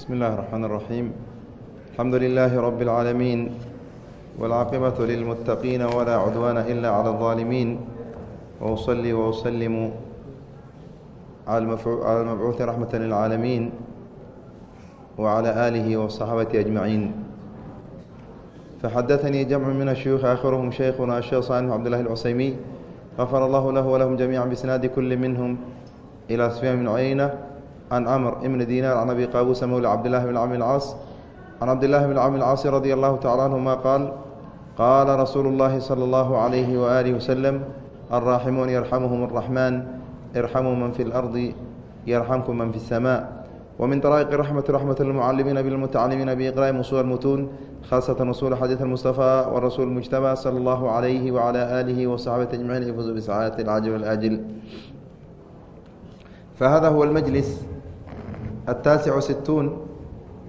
بسم الله الرحمن الرحيم الحمد لله رب العالمين والعاقبة للمتقين ولا عدوان إلا على الظالمين وأصلي وأسلم على المبعوث رحمة للعالمين وعلى آله وصحابته أجمعين فحدثني جمع من الشيوخ آخرهم شيخنا الشيخ صالح عبد الله العسيمي غفر الله له ولهم جميعا بسناد كل منهم إلى سفيان بن عيينة can amr ibni diinaar can abi qaabuusa mowla cabdillahi bn camr lcaas can cabdillahi bn camr lcaasi radia allahu tacala canhuma qaal qaala rasuulu llaahi sala allahu calayhi waaalihi wasalam alraaximuun yarxamuhum araxmaan irxamuu man fi lardi yarxamkum man fi اsamaa wmin daraa'iqi raxmati raxmat lmucalimiina bilmutacalimiina biiqra'i usuul mutuun khaasatan usuul xadiid almustafaa warasuul mujtabaa sala allahu calayhi wacala aalihi wasaxbati ajmaciin ifuzu bisacaadati alcajib alaajil fahada huwa almajlis التاسع ستون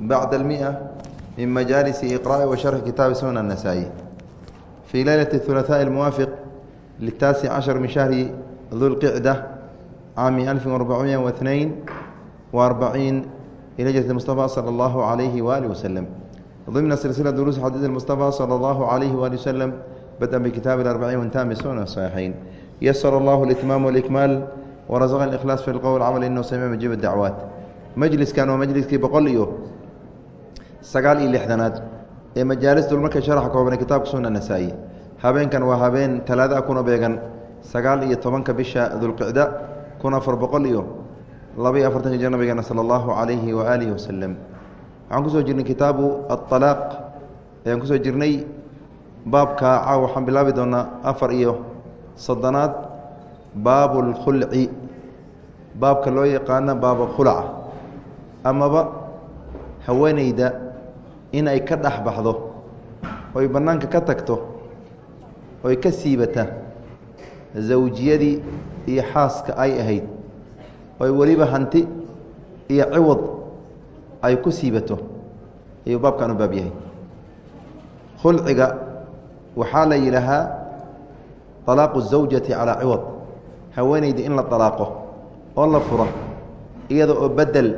بعد المئة من مجالس إقراء وشرح كتاب سنن النسائي في ليلة الثلاثاء الموافق للتاسع عشر من شهر ذو القعدة عام 1442 وأربعين إلى جلة المصطفى صلى الله عليه وآله وسلم ضمن سلسلة دروس حديث المصطفى صلى الله عليه وآله وسلم بدءا بكتاب الأربعين وانتهى بسنن الصحيحين يسر الله الإتمام والإكمال ورزقنا الإخلاص في القول والعمل إنه سميع مجيب الدعوات majliskan waa majliskii boqol iyo sagaal iyo lixdanaad ee majaalistul markay sharaxa koobanay kitaabka sunna nasaa-i. Habeenkan waa habeen talaada kuna beegan sagaal iyo tobanka bisha dulqicda kun afar boqol iyo laba-iyo afartanka jir nabigeena sala allahu calayhi wa aalihi wasalam waxaan ku soo jirnay kitaabu aalaaq ayaan ku soo jirnay baabka caaw waxaan bilaabi doonaa afar iyo soddonaad baabu lkhulci baabka loo yaqaano baaba khulaca amaba haweeneyda in ay ka dhex baxdo oy bannaanka ka tagto oy ka siibata zawjiyadii iyo xaaska ay ahayd oy weliba hanti iyo ciwad ay ku siibato ayuu baabkan u baab yahay khulciga waxaa la yidhaahaa طalaaqu الزawjati calaa ciwad haweeneyda in la طalaaqo oo la furo iyada oo bedel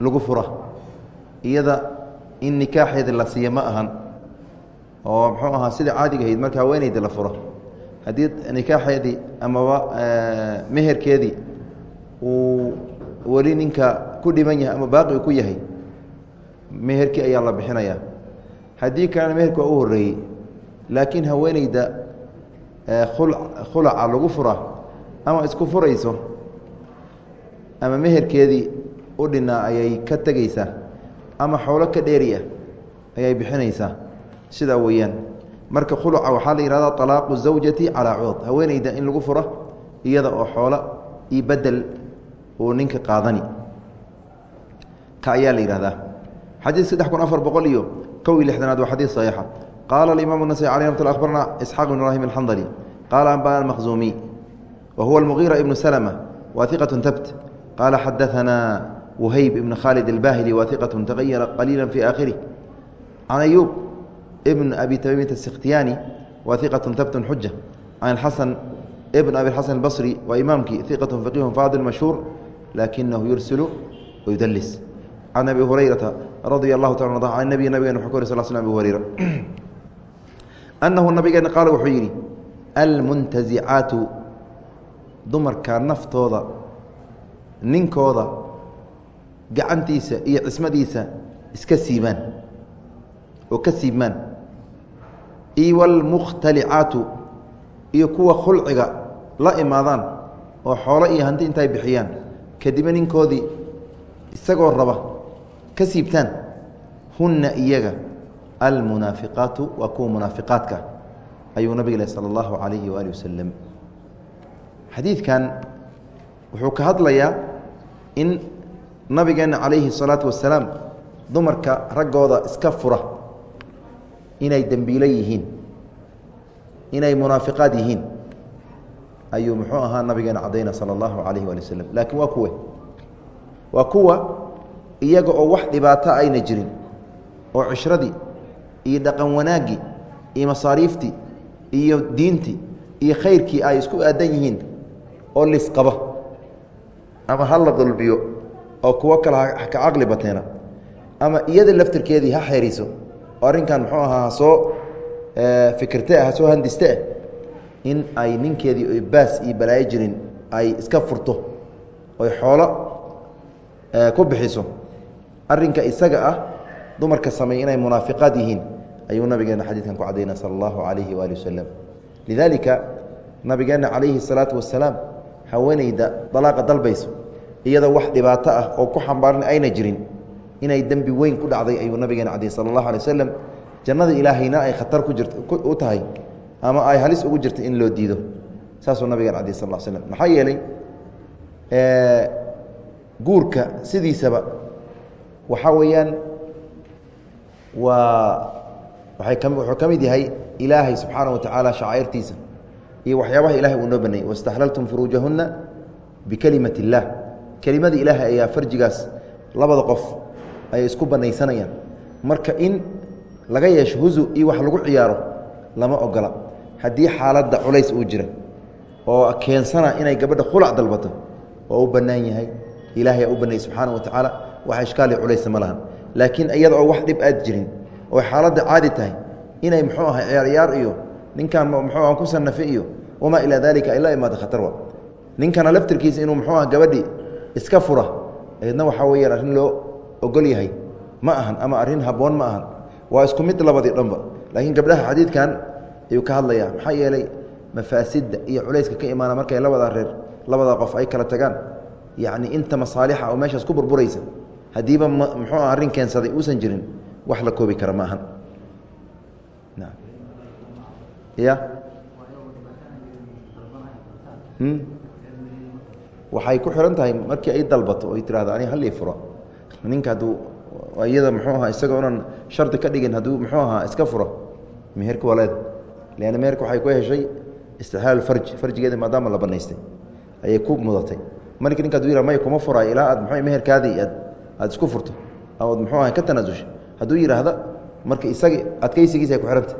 lagu fura. Iyada in nikaaxeeda la siiya ma ahan. Oo muxuu ahaa sida caadiga ahayd marka haweeneyda la furo. Haddii nikaaxeedii amaba meherkeedii uu weli ninka ku dhiban yahay ama baaqi ku yahay meherkii ayaa la bixinayaa. Haddii kalena meherka waa u horreeyey laakiin haweeneyda khulaca lagu fura ama isku furayso ama meherkeedii u dhinaa ayay ka tegeysaa ama xoolo ka dheeri ayay bixinaysaa sidaa weeyaan. Marka khuluca waxaa la yihahdaa alaaqu zawjati calaa cuod haweeneyda in lagu furo iyada oo xoola iyo bedel uu ninka qaadani. Ka ayaa la yihahdaa xadiid saddex kun afar boqol iyo kow iyo lixdanaad waa xadiid saxiixa. Qaala alimaam nasai alay amat abarna isxaaq bn ibrahim alxandali qaala anbana almaqzumiy wa huwa almugiira ibnu salma wa iqat tabt qaala xadaanaa whayb ibn khaalid اlbahili wa iqaة tagayara qaliila fi aakhirih can ayuub ibn abi tamiimit asikhtiyani wa iqaة tabt xuja can xasan ibn abi xasan اbصri waa imaamkii iqaة faqiih faadil mashhuur lakinahu yursilu wayudlis can abi hurayrata radia allahu ta can nabiy nabigeen wxu ka wari sal sl abi hurayra annahu nabigeena qaala wuxuu yidhi almuntazicaatu dumarka naftooda ninkooda gacantiisa iyo cismadiisa iska siibaan oo ka siibmaan. Iyo walmukhtalicaatu iyo kuwa khulciga la imaadaan oo xoolo iyo hanti intay bixiyaan kadibna ninkoodii isagoo raba ka siibtaan hunna iyaga almunaafiqaatu waa kuwa munaafiqaadka ayuu nabig leh sala allahu calayhi waali wasalam xadiidkan wuxuu ka hadlayaa in nabigeena calayhi الsalaatu wasalaam dumarka raggooda iska fura inay dembiilo yihiin inay munaafiqaad yihiin ayuu muxuu ahaa nabigeena cadayna salى اllahu alayh wali waslm laakiin waa kuwe waa kuwa iyaga oo wax dhibaato ayna jirin oo cishradii iyo dhaqan wanaaggii iyo masaariiftii iyo diintii iyo khayrkii ay isku aadan yihiin oo lisqaba ama ha la dulbiyo oo kuwo kale ka caqli bateena. Ama iyada laftirkeedii ha xeeriso oo arrinkan muxuu ahaa hasoo fikirte ah hasoo handiste ah in ay ninkeedii baas iyo balaayo jirin ay iska furto oy xoolo ku bixiso. Arrinka isaga ah dumarka sameey inay munaafiqaad yihiin ayuu nabigeena xadiidkan ku cadayna sala allahu calayhi waali wasalam lidaalika nabigeena calayhi salaatu wasalaam haweeneyda dalaaqa dalbayso iyadoo wax dhibaato ah oo ku xambaaran ayna jirin. Inay dembi weyn ku dhacday ayuu nabigeena cadayy sala allahu alay wasalam jannada ilaahayna ay khatar ku jirt u tahay ama ay halis ugu jirta in loo diido. Saasuu nabigeena cadayy sal slam maxaa yeelay guurka sidiisaba waxaa weeyaan waa waay ka wuxuu ka mid yahay ilaahay subxaana wa tacaala iyo waxyaabaha ilahay uu noo baneeyey waاstaxlaltum furuujahuna bikelimati اllah kelimada ilaahay ayaa farjigaas labada qof ay isku banaysanayaan. Marka in laga yeesho huzu iyo wax lagu ciyaaro lama ogola. Haddii xaaladda culays uu jira oo keensana inay gabadha khulac dalbato waa u bannaan yahay ilaahay aa u baneeyey subxaana wa tacaala wax ishkaali culaysa ma lahan. Laakiin iyada oo wax dhib aad jirin oo xaaladda caadi tahay inay muxuu ahay ciyaar ciyaar iyo ninkan muxuu aan ku sanafe iyo wamaa ilaa dalika ay la imaado khatar ninkana laftirkiisa inuu muxuu ah gabadhi iska fura. Eedna waxaa weyaan arrin loo ogol yahay. Ma ahan ama arrin habboon ma ahan. Waa isku mid labadii dhanba. Laakiin gabdhaha xadiidkan ayuu ka hadlayaa. Maxaa yeelay mafaasidda iyo culayska ka imaana markay labada reer labada qof ay kala tagaan yacni inta masaalixa oo meeshaas ku burburaysa haddiiba muxuu ah arrin keensaday uusan jirin wax la koobi kara ma ahan. Ya waxay ku xihan tahay markii ay dalbato oy tirahdo ani halii furo ninka hadduu iyada muxuu ahaa isaga onan shardi ka dhigin hadduu muxuu ahaa iska furo meherka waleed leanna meherka waxay ku heshay istixlaal farji farjigeeda maadaama la banaystay ayay ku mudatay. Markii ninka haduu yihah may kuma furayo ilaa aad muxuu meherkaadii aad aada isku furto amaad muxuu aha ka tanaasusha hadduu yidhaahda marka isaga adkaysigiisa ay ku xihanta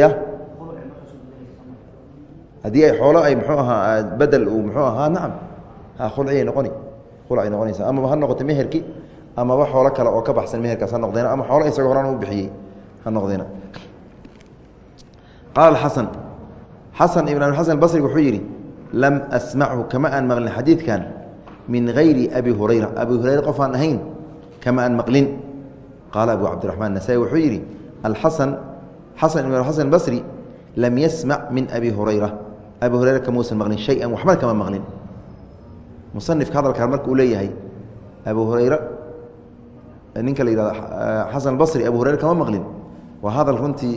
ya haddii ay xoolo ay muxuu ahaa bedel uu muxuu ahaa nacam. Khulciyay noqoni. Khulcay noqonaysa amaba ha noqoto meherki amaba xoolo kale oo ka baxsan meherkaas ha noqdeena ama xoolo isaga horaan u bixiyey ha noqdeena. Qaala xasan xasan ibn abi xasan wuxuu yidhi lam asmachu kama aan maqlin xadiidkan min hayri abi hurayra. Abi hurayra qof ahayn kama aan maqlin. Qaala abu cabdiraxmaan nasaai wuxuu yidhi alxasan xasan ibn xasan albasri lam yasmac min abi hurayra abi hurayra kamuusan maqlin shay-an waxba kama maqlin musanifka hadalkaan marka uu leeyahay abu hurayra ninka la yihahdo xasan albasri abu hurayra kama maqlin waa hadal runtii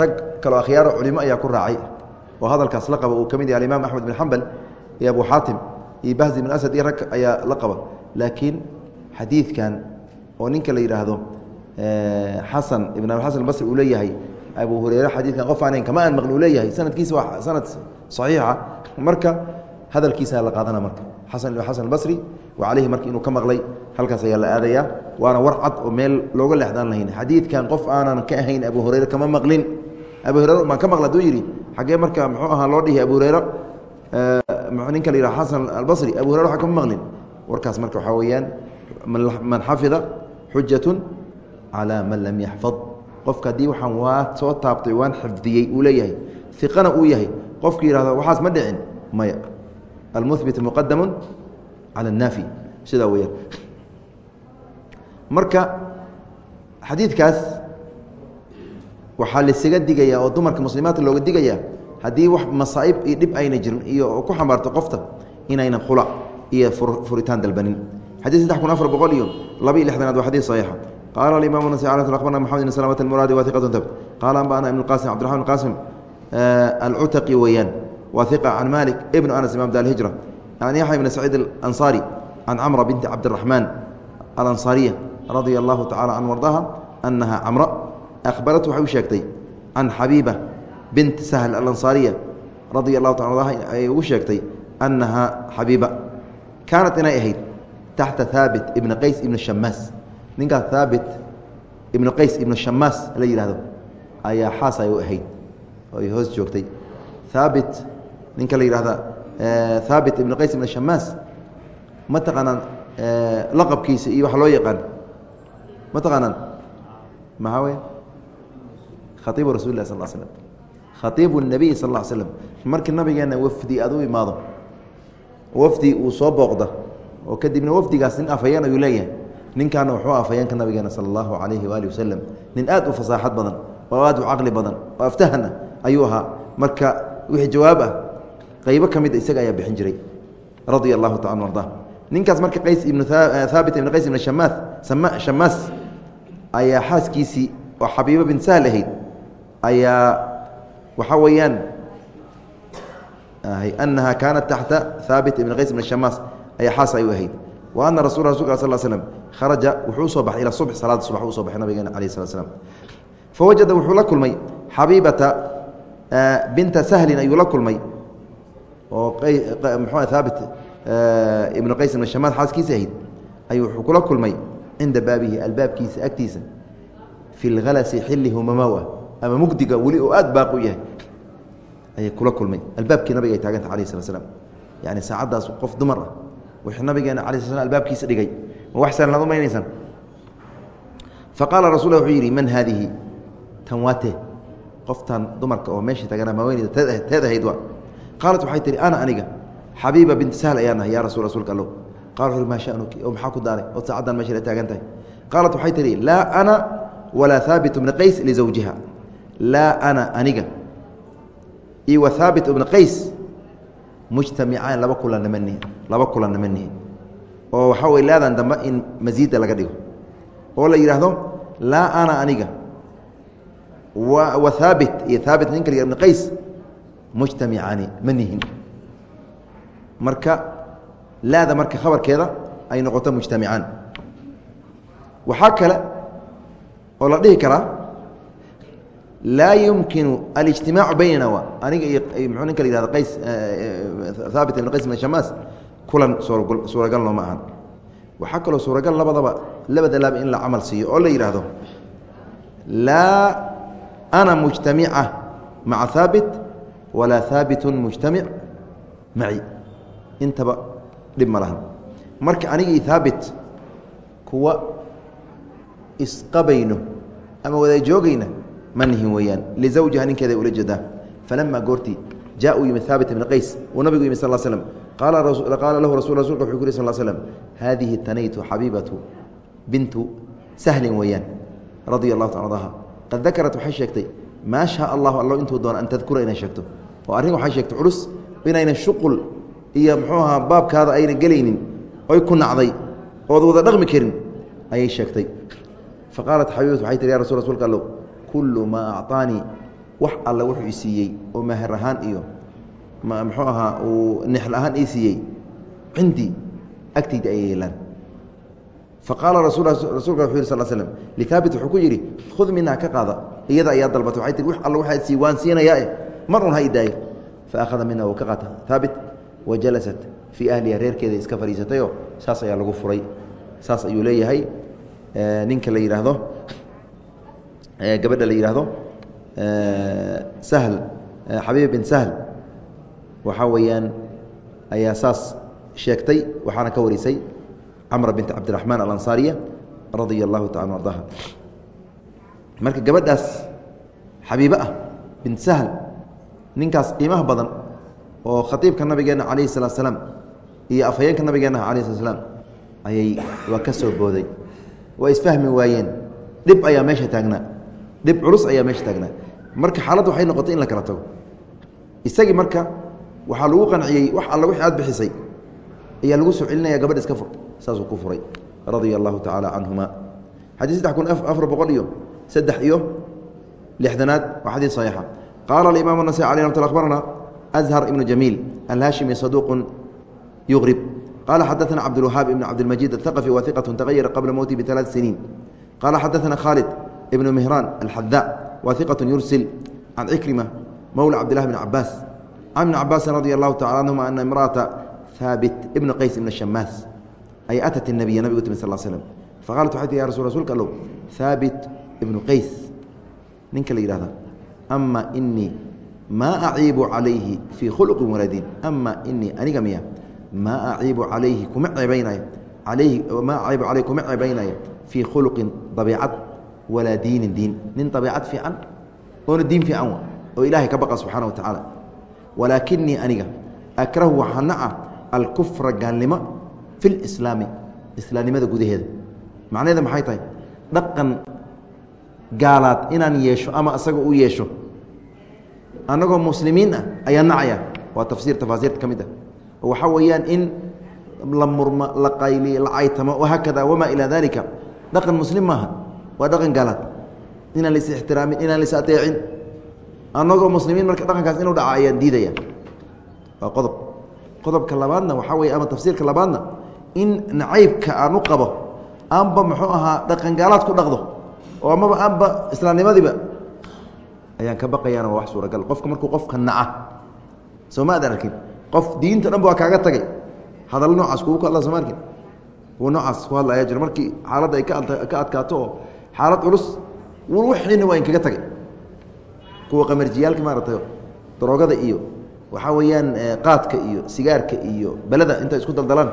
rag kaloo akhyaaro culimo ayaa ku raacay. Oo hadalkaas la qaba uu ka mid yahay alimaam axmed bin xambal iyo abu xaatim iyo bahzi bin asad iyo rag ayaa la qaba. Laakiin xadiidkan oo ninka la yidhaahdo xasan ibn abi xasan albasri uu leeyahay abu hureyre xadiidkan qof aanan kama aan maqli uu leeyahay. Sanadkiisa waa sanad saxiixa. Marka hadalkiisa la qaadana marka. Xasan albasri wa caleyhi marka inuu ka maqlay halkaas ayaa la aadayaa. Waana war cad oo meel looga leexdaan lahayn. Xadiidkan qof aanan ka ahayn abu hureyre kama maqlin. Abu hureyre baan ka maqla haduu yidhi xaggee marka muxuu ahaa loo dhihi abu hureyre ninka la yidhaha xasan albasri. Abu hureyre waxa kama maqlin. Warkaas marka waxaa weeyaan man xafida xujatun calaa man lam yaxfad qofka haddii waxaan waa soo taabtay waan xifdiyey uu leeyahay iqana uu yahay qofka yihahdo waxaas ma dhicin maya. Almuhbit muqadamu cala annaafi sidaa weyaan marka xadiidkaas waxaa laisaga digayaa oo dumarka muslimaadka looga digayaa haddii wax masaa'ib iyo dhib ayna jirin iyo ku xambaarto qofta inaynan khulac iyo furitaan dalbanin. Xadii saddex kun afar boqol iyo laba iyo lixdanaad waa xadii saxiixa qaala alimaam nasi akhbarna maxamed bn slmt almuraadi wa iqatun tab qaala anba'ana ibn qasim cbdiraxman bn qasim alcutaqi weeyaan wa iqa can malik ibn anas imam da alhijra can yaxya ibn saciid alansaari can camra binti cabdiraxmaan alansaariya radia allahu tacala can wardaha anaha camra akhbarat waxay u sheegtay can xabiiba bint sahl alansaariya radia allahu taala ardaha ay ugu sheegtay annaha xabiiba kaanat inay ahayd taxta haabit ibna qays ibna shamaas ninkaas haabit ibna qays ibna shamaas la yidhahdo ayaa xaas ay u ahayd oo ay hoos joogtay. Haabit ninka la yidhahda haabit ibna qays ibna shamaas ma taqaanaan laqabkiisa iyo wax loo yaqaan? Ma taqaanaan? Maxaa weya khaiibu rasul sal slm khaiibu nabiy sal l slm markii nabigeena wafdi aad u imaado wafdi uu soo booqda oo kadibna wafdigaas nin afhayeen ayuu leeyahay ninkaana wuxuu afhayeenka nabigeena sala allahu calayhi waali wasalam nin aad u fasaaxad badan oo aad u caqli badan oo aftahana ayuu ahaa. Marka wixii jawaab ah qaybo ka mida isaga ayaa bixin jiray radia allahu taala arda ninkaas marka qays ibnu haabit ibn qays ibn shamaas shamaas ayaa xaaskiisii oo xabiibo bin sahl ahayd ayaa waxaa weeyaan anaha kaanat taxta haabit ibn qays ibn shamaas ayaa xaas ay ahayd wa ana rasul rasulka sal slm kharaja wuxuu u soo baxay ila subx salaada subax u soo baxay nabigeena alayh slat slam fawajada wuxuu la kulmay xabiibata binta sahlin ayuu la kulmay oo mxu haabit ibnu qays ibn shamaas xaaskiisa ahayd ayuu wuxuu kula kulmay cinda baabihi albaabkiisa agtiisa fi lhalasi xili humamawa ama mugdiga weli oo aad baaq u yahay ayay kula kulmay albaabkii nabiga ay taaganta alayh slat slam yani saacaddaas qof dumar ah wx nabigeena ala sl albaabkiisa dhigay. Ma wax sahlan ad umaynaysaan faqaala rasul wuxuu yidhi man haadihi? Tan waate qoftan dumarka oo meesha taagana maaweyneyda teed ahayd waa. Qaalat waxay tihi ana aniga. Xabiiba binti sahl ayaan nahay ya rasul rasuulka allow qala wuxu uhi maa shanuki oo maxaa ku daaray? Ood saacaddan meesha la taagan tahay. Qaalat waxay tihi laa ana walaa haabit bna qays lizawjiha laa ana aniga. Iyo wa haabit ibna qays mujtamicaan laba kulanna ma nihin laba kulanna ma nihin. Oo waxaa wey laadan dambe in masiida laga dhigo. Oo la yidhaahdo laa ana aniga. Wa haabit iyo haabit ninka la ibn qays mujtamicaani ma nihin. Marka laada marka khabarkeeda ay noqoto mujtamicaan waxaa kale oo la dhihi karaa laa yumkinu alijtimaacu baynana aniga iyo mxuu ninka la yihahdo qays haabit ibn qays ibn shamaas kulan suuragal nooma ahan waxaa kaloo suuragal labadaba labada laaba in la camal siiyo oo la yidhaahdo laa ana mujtamica maca haabit walaa haabitu mujtamic maci intaba dhib ma lahan marka aniga iyo haabit kuwa isqabayno ama wada manihin weyaan lizawjiha ninkeeda ula jeedaa falama goortii jaa yimid haabit ibn qays uu nabigu yimid sal slm qaala lahu rasu rasulka wuxuu ku yiri sal slm haadihi tanaytu xabiibatu bintu sahlin weeyaan radia allahu ta ardaha qad dakarat waxay sheegtay maa shaa allahu allo intuu doono an tadkura inay sheegto. Oo arrin waxay sheegtay culus inayna shuqul iyo muxuu ahaa baabkaada ayna gelaynin oy ku nacday ood wada dhaqmi karin ayay sheegtay. Faqaalat xabiibatu waxay tihi ya rasul rasulka allow kullu maa acطaanii wax alle wuxuu i siiyey oo mahar ahaan iyo muxuu ahaa uu nexl ahaan ii siiyey. Cindii agtayda ayay yeelaan. Faqaala rasuulka wuxuu yih sal slm lihaabit wuxuu ku yidhi khud minhaa ka qaada. Iyada ayaa dalbatay waxay tihi wax alle waxaa sii waan siinayaa eh mar un ha i daayo. Fa akhada minha wuu ka qaata haabit wa fii ahliha reerkeeda iska fadhiisatayoo saas ayaa lagu furay. Saas ayuu leeyahay. Ninka la yidhaahdo gabadha la yidhaahdo sahl xabiib bin sahl. Waxaa weeyaan ayaa saas sheegtay waxaana ka warisay camra bint cabdiraxmaan alansaariya radia allahu taala ardaha marka gabadhaas xabiibe ah bint sahl ninkaas qiimaha badan oo khatiibka nabigeenna calayhi salatu slaam iyo afhayeenka nabigeenna alayh slat slaam ayay waa ka soo booday. Waa isfahmi waayeen dhib ayaa meesha taagnaa dhib culus ayaa meesha taagnaa. Marka xaaladdu waxay noqotay in la kala tago. Isagii marka waxaa lagu qanciyey wax alla wixii aad bixisay ayaa lagu soo celinaya gabadh iska fur saasuu ku furay radia allahu tacaala canhuma xadiis saddex kun afar boqol iyo saddex iyo lixdanaad waa xadiis saxiixa. Qaala alimaam anasai alay ramat abarna azhar ibnu jamiil alhaashimi saduuqun yuqrib qala xadaana cabdulwahaab ibn cabdilmajiid athaqafi wa iqatu tagayara qabla mowti bialaat siniin. Qaala xadaana khaalid ibn mihraan alxadaa wa iqat yursil can cikrima mowla cabdilahi bn cabaas can ibn cabaasin radi allahu tacala anhuma ana imraata haabit ibna qays ibn shamaas ay atat nabiya nabigu timi sal slm faqaalat waxay ti ya rasu rsulka allow haabit ibnu qays ninka la yihahda ama inii maa aciibu calayhi fii khuluqin walaadiin ama inii aniga miya maa aciibu calayhi kuma ceebaynayo alayhi maa aciibu calayhi kuma ceebaynayo fii khuluqin dabiicad walaa diinin diin. Nin dabiicad fiican oona diin fiican wa oo ilaahay ka baqa subxana wa tacaala walaakinii aniga akrahu waxaa naca alkufra gaalnimo fi lislaami islaamnimada gudaheeda. Macnaheeda maxay tahay? Dhaqan gaalaad inaan yeesho ama asaga u yeesho. Annagoo muslimiin ah ayaa nacaya. Waa tafsiir tafaasiirta ka mid ah. Oo waxaa weeyaan in la murma la qayliyo la caytamo wahaakada wamaa ilaa dalika dhaqan muslim maaha waa dhaqan gaalaad inaan lais ixtiraamin inaan lais adeecin annagoo muslimiin marka dhaqankaas inuu dhaca ayaan diidaya. Waa qodob. Qodobka labaadna waxaa weye ama tafsiirka labaadna in nacaybka aan qabo aanba muxuu ahaa dhaqan gaalaad ku dhaqdo oo amaba aanba islaamnimadiiba ayaan ka baqayaana waa wax suuragal. Qofka markuu qofka naca soo ma arkin? Qof diinta dhan ba waa kaaga tagay. Hadallo noocaas kugu ku hadla soo ma arkin? Kuwa noocaas ku hadla jira. Markii xaaladda ay ka adkaato oo xaalad culus wixiina waa inkaga tagay. Kuwa qamarjiyaalka maaragtay daroogada iyo waxaa weeyaan qaadka iyo sigaarka iyo beleda intay isku daldalaan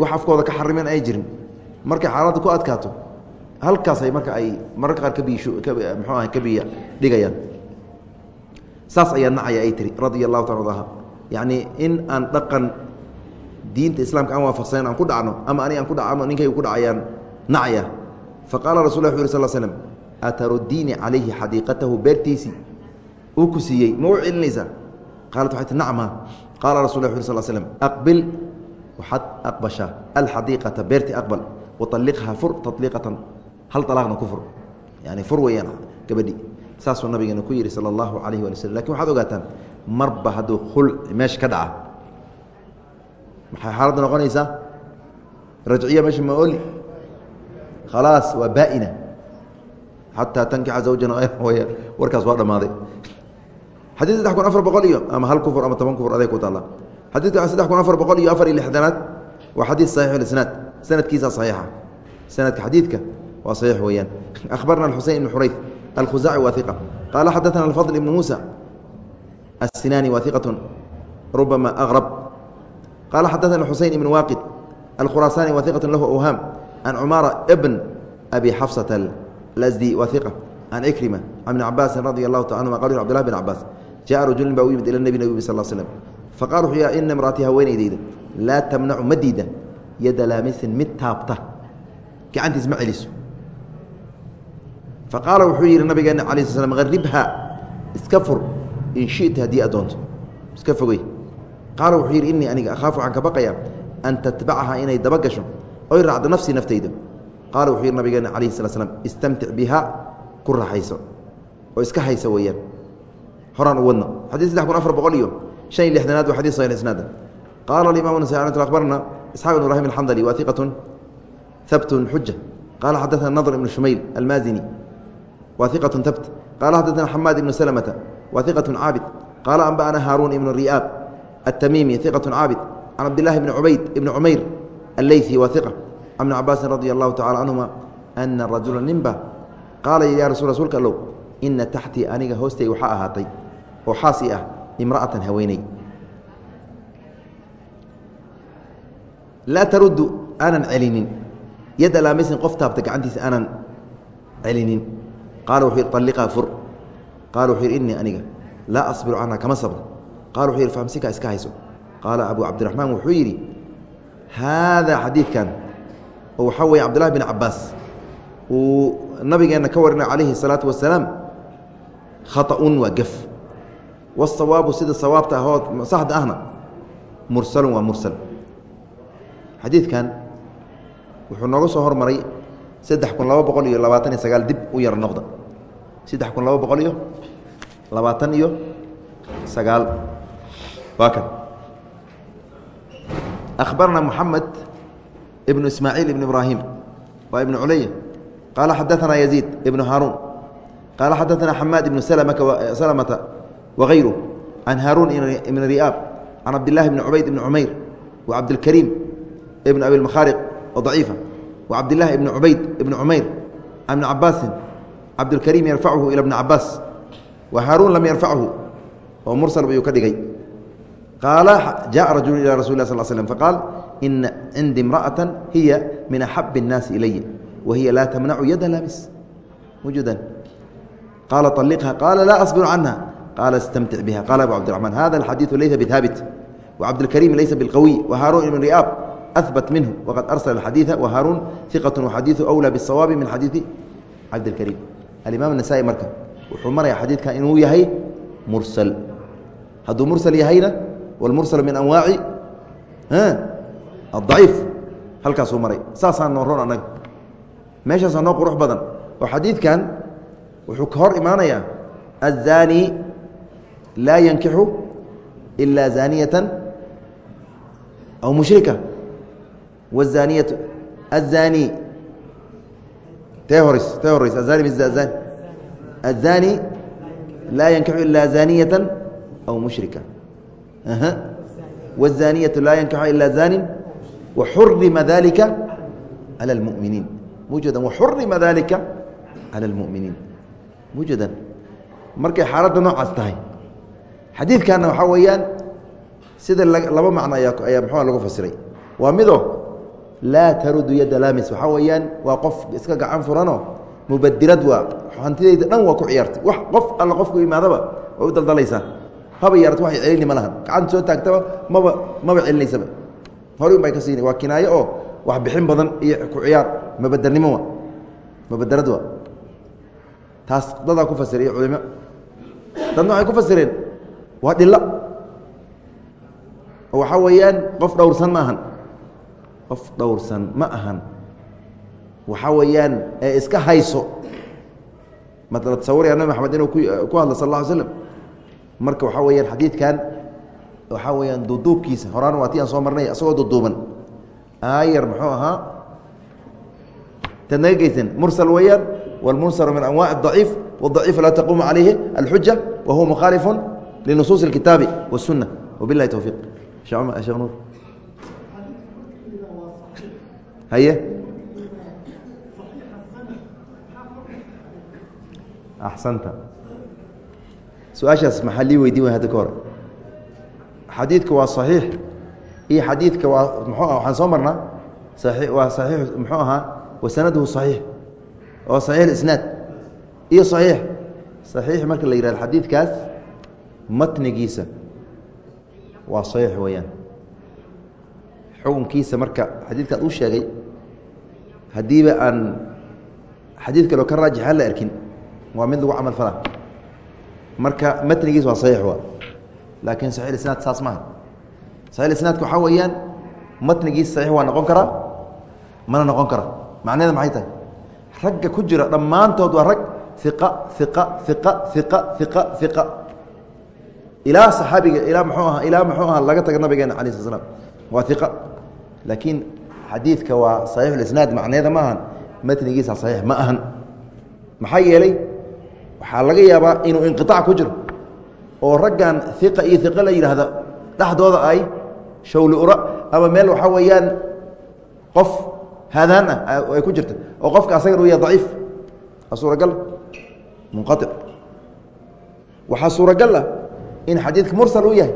wax afkooda ka xarimeen ay jirin. Markay xaaladda ku adkaato halkaasay marka ay mararka qaar ka biisho mxuu aha ka biya dhigayaan. Saas ayaa nacaya ay tiri radia allahu taala adaha yacni in aan dhaqan diinta islaamka aan waafaqsanen aan ku dhacno ama ani aan ku dhac ama ninkaygu ku dhacayaan nacaya faqaala rasul wuxu uri sal slm atarudiini calayhi xadiiqatahu beertiisii uu ku siiyey ma u celinaysaa qaalat waxay ti nacma qaala rasul la uri sal slm aqbil waxaad aqbashaa alxadiiqata beerti aqbal waaliqha fur taliiqatan hal alaaqna ku fur yani fur weyaan gabadhi saasuu nabigeena ku yihi sala allahu calayhi wali slm laakiin waxaad ogaataan marba hadduu khulci meesha ka dhaca maxay xaaladda noqonaysaa rajciya meesha ma oli khalaas waa baaina xataa tankixa zawjan y warkaas waa dhammaaday. xadid saddex kun afar boqol iyo ama hal kufur ama toban kufur aday ku taalla xadiidka saddex kun afar boqol iyo afar iyo lixdanaad waa xadiid saxiix isnaad sanadkiisaa saxiixa sanadka xadiidka waa saxiix weeyaan ahbarna xusein ibn xurayf alkhusaaci waa iqa qaala xadaana alfadl ibnu muusa asinaani waa iqatun rubama agrab qaala xadaana xusein ibn waaqid alkhuraasaani waa iqatun lahu awhaam can cumaara bn abi xafsata alasdi waa iqa can cikrima can ibni cabaasin radi allahu ta anhuma qal cbdlah bn cabaas jaءa rajulin baa u yimid ila nebi nbi sal slm faqala wuxuu ya ina imraatii haweenaydayda laa tamnacu ma diida yada laamisin mid taabta gacantiis ma celiso faqaala wuxuu yidhi nabigeena ala sl slam haribha iska fur in shita haddii adoonto iska fogey qaala wuxuu yidhi innii aniga akhaafu waxaan ka baqayaa an tatbacaha inay daba gasho oy raacdo nafsii naftayda. Qaala wuxuu yihi nabigeena calayhi sala slam istamtic biha ku raaxayso. Oo iska haysa weeyaan. Horaan u wadno. Xadiis saddex kun afar boqol iyo shan iyo lixdanaad waa xadis saxiix isnaada qaala alimaam nasayi t abarna isxaaq ibn ibrahim alxandali wa iqatun habtun xuja qaala xadaana nadr ibnu shumayl almaazini wa iqatun habt qaala xadaana xamaad ibnu salamata wa iqatun caabid. Qaala anba'ana haaruun ibnu ri'aab atamiimi iqatun caabid. Can cabdillahi ibni cubayd ibni cumayr الleyثي wa ثiqة عن بن cabاsi رضي الlaه taعالى عنهuma أna رaجuلa ninba qaala ya rasu rasuulka allow ina taxtii aniga hoostay waxaa ahaatay oo xaasi ah imra'atan haweeney laa taruddu aanan celinin yadda laamisin qof taabta gacantiisa aanan celinin qaala wuxuu yidhi alliqaa fur qaala wuxuu yidhi innii aniga laa asbiru canha kama sabro qala wuxuu yidhi fahamsikaa iska hayso qaala abu cabdiraxmaan wuxuu yidhi haadaa xadiidkan oo waxaa weeye cabdullahi bin cabaas uu nabigeenna ka warinay calayhi الsalaatu wasalaam khaطa'un waa gef wالsawaabu sida sawaabta ahood saxda ahna mursalun waa mursal xadiidkan wuxuu nooga soo hormaray saddex kun laba boqol iyo labaatan iyo sagaal dib u yar noqda saddex kun laba boqol iyo labaatan iyo sagaal waa kan akhbarna moxamed ibnu ismaaciil ibn ibraahim waa ibnu culaya qaala xadaثana yaziid ibnu haaruun qaala xadaثana xamaad ibnu salamata wغayru can haaruun ibn ri'aab can cabdillahi bni cubayd ibni cumayr wa cabdilkariim ibn abi lmakhaariq oo daciifa wa cabdillahi ibni cubayd ibni cumayr can ibni cabaasin cabdilkariim yarfachu ila bni cabaas wa haaruun lam yarfachu oo mursal ayuu ka dhigay qaala jaءa rajulu ilى rasul lah sl slm faqaal ina cindi imra'aة hiya min axab الnaasi ilaya wa hiya laa tamnacu yada lamis wujudan qaala طaliqha qaala laa asbiru canha qaala اstamtic biha qala abu cabdiرaحman hada اxadiiثu laysa bhaabit وcabdالkariim laysa bاlqawiy وhaaruun ibn riaab أثبت منه وقد أرسل الحديث وهاrون ثقة وxadيiث أولى بالصواب من xadيiث cabdالكريم الimaم النسائي marka wuxuu maraya xadiidkan inuu yahay mursل hadduu mursل yahayna والmursل min أنواaعi الضaعيif halkaasuu maray saasaa noo ron anaga meeshaasaa noo qurux badan oo xadiidkan wuxuu ka hor imaanayaa الزاني laa يnkixu إلا زانية أو مشhركة والزانية الزاني tee horeys tee horeysa الزاني mise الزاني الزاني لا ينكح إلا زانية أو مشركة أه. والزانية لا ينكح إلا زان وحرم ذلك على المؤمنين موجدا وحرم ذلك على المؤمنين موجدا markay xaaladda noocaas tahay xadiidkanna waxaa weeyaan sida laba macno ayaa ayaa muxua lagu fasiray waa mido laa tarudu yadda laamis waxaa weeyaan waa qof iska gacan furanoo mubadirad waa hantidayda dhan waa ku ciyaartay wax qof alla qofku imaadaba way u daldalaysaa haba yaarta waxay celini ma lahan. Gacanta soo taagtaba maba maba celinaysaba. Horay un bay ka siina waa kinaayo oo wax bixin badan iyo ku ciyaar. Mabadernimo wa mabaderad waa. Taas dadaa ku fasiray iyo culimo dadna waxay ku fasireen waa dhilo oo waxaa weeyaan qof dhowrsan ma ahan. Qof dhowrsan ma ahan. Waxaa weeyaan ee iska hayso. Matala tasawuraya nabi maxamed inuu ku hadla sal alla ly slam marka waxaa weyaan xadiidkan waxaa weyaan duuduubkiisa horaana waa ti aan soo marnay isagoo duuduuban aayar muxuu ahaa taad naga geysan mursal weeyaan wاlmunsaru min anwaع الضaciif wالضaciifu laa taquumu calayhi alxuja wa huwa mukhaalifu linusuuصi اlkitaabi wالsuna wabilahi towfiiq shekh nuur haye axsanta su-aashaas maxaa lii weydiin way hadda ka hore xadiidka waa صaxiix iyo xadiidka waa muxuu ah waxaan soo marnaa waa saxiix muxuu ahaa wasanaduhu صaxiix oo صaxiix isnaad iyo صaxiix صaxiix marka la yihahdo xadiidkaas matnigiisa waa صaxiix weeyaan xukunkiisa marka xadiidkaad u sheegay haddiiba aan xadiid kaloo ka raajixa la arkin waa mid lagu camal falaa marka matnigiis waa saxiix waa laakiin saxiix isnaad saas maaha. Saxiix isnaadka waxaa weeyaan matnigiis saxiix waa noqon karaa mana noqon kara macnaheeda maxay tahay? Ragga ku jira dhammaantood waa rag iqa iqa iqa iqa iqa iqa ilaa saxaabiga ilaa muxuu aha ilaa muxuu aha laga taga nabigeena cala sl slam waa iqa laakiin xadiidka waa saxiix isnaad macnaheeda ma ahan matnigiisa saxiix ma ahan. Maxaa yeelay waxaa laga yaabaa inuu inqiطac ku jiro oo raggan iqa iyo iqa la yidhaahda dhexdooda ay shawli ura ama meel waxaa weeyaan qof haadaan ah ay ku jirta oo qofka asagan uu yahay daciif. Waa suuragal munqaic waxaa suuragal ah in xadiidka mursal uu yahay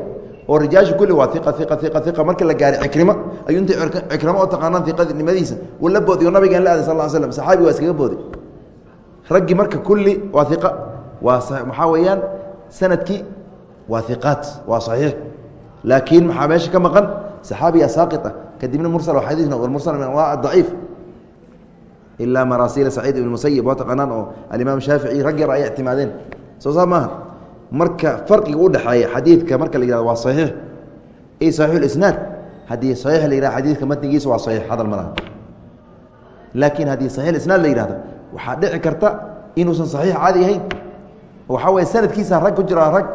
oo rijaasha kulli waa iqa iqa iqa iqa marka la gaaray cikrimo ayuu inta cikrimo oo taqaanaan iqanimadiisa uu la boodiy oo nabigeen la aaday sal slam saxaabi waa iskaga booday raggii marka kulli waa iqa waa maxaa weeyaan? Sanadkii waa iqaat waa saxiix. Laakiin maxaa meesha ka maqan? Saxaabiga saaqita kadibna mursal xadiidna mursal min anwaac daciif. Ilaa maraasiila saciid ibn musayib waa taqaanaan oo alimaam shaafici rag yar ay ictimaadeen. Soo saa maaha. Marka farqiga udhexeeya xadiidka marka la yihahdo waa saxiix. Iyo saxiix isnaad. Haddii saxiix la yihahdo xadiidka matnigiisa waa saxiix hadal ma laha. Laakiin haddii saxiix isnaad la yihahdo waxaa dhici karta inuusan saxiix caadi ahayn. Waxaa weye sanadkiisa rag ku jira rag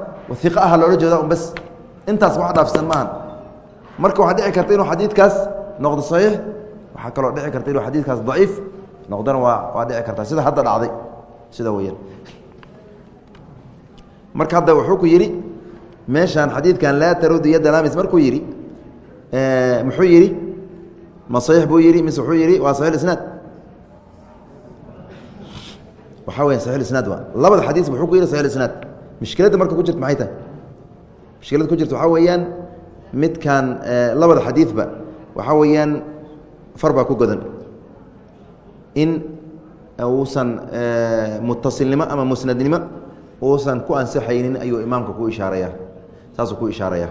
iqa aha loola jeeda un bas. Intaas wax dhaafsan maahan marka waxaa dhici karta inuu xadiidkaas noqdo saxiix waxaa kaloo dhici karta inuu xadiidkaas daciif noqdona waa waa dhici karta. Sida hadda dhacday sida weyaan marka hadda wuxuu ku yidhi meeshaan xadiidkan laa tarudu yadda lamis markuu yidhi muxuu yidhi? Ma saxiix buu yidhi mise wuxuu yidhi waa saxiix isnaad waxaa weya saxiix isnaad waa labada xadiis wuxuu ku yidhi saxiix isnaad. Mushkiladda marka ku jirta maxay tahay? Mushkilada ku jirta waxaa weeyaan midkan labada xadiidba waxaa weeyaan far baa ku godan. In uusan mutasilnimo ama musnadnimo uusan ku ansaxaynin ayuu imaamka ku ishaaraya saasuu ku ishaaraya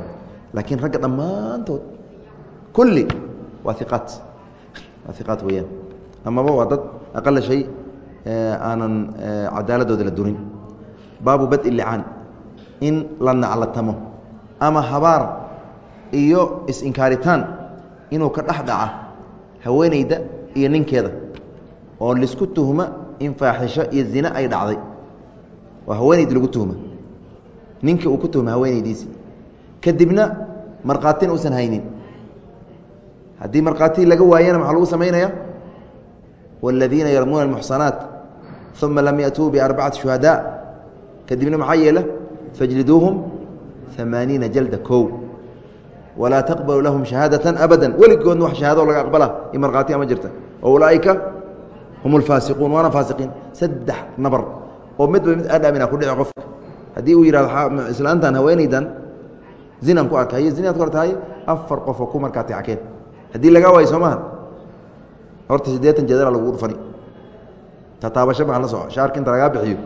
laakiin ragga dhammaantood kulli waa iqaat waa iqaat weeyaan. Amaba waa dad aqala shay aanan cadaaladooda la durin. Baabu badi licaan in la naclatamo. Ama habaar iyo is-inkaaritaan inuu ka dhex dhaca haweeneyda iyo ninkeeda. Oo lisku tuhma in faaxisho iyo zine ay dhacday. Waa haweeneydi lagu tuhma. Ninkii uu ku tuhma haweeneydiisii kadibna markhaatina uusan haynin. Haddii markhaati laga waayana maxaa lagu samaynaya wاladiina yarmuuna اmuxsanaat uma lam yatuu biarbacati shuhadaa kadibna maxaa yeela fajliduuhum amaaniina jalda kow walaa taqbalu lahum shahaadatan abada weligoodna wax shahaado laga aqbala imarkhaati ama jirta oulaaika hum alfaasiquun waana faasiqiin saddex nabar oo midba mid aadhamina ku dhici qofka haddii uu yidhahdo islaantan haweenaydan zinaan ku arkay zinaad ku artahay afar qofoo ku markaa ticakeen haddii lagaa waayo soo maaha horta siddeetan jeedala lagu dhufani tataabasho maa la soco shaarka inta lagaa bixiyo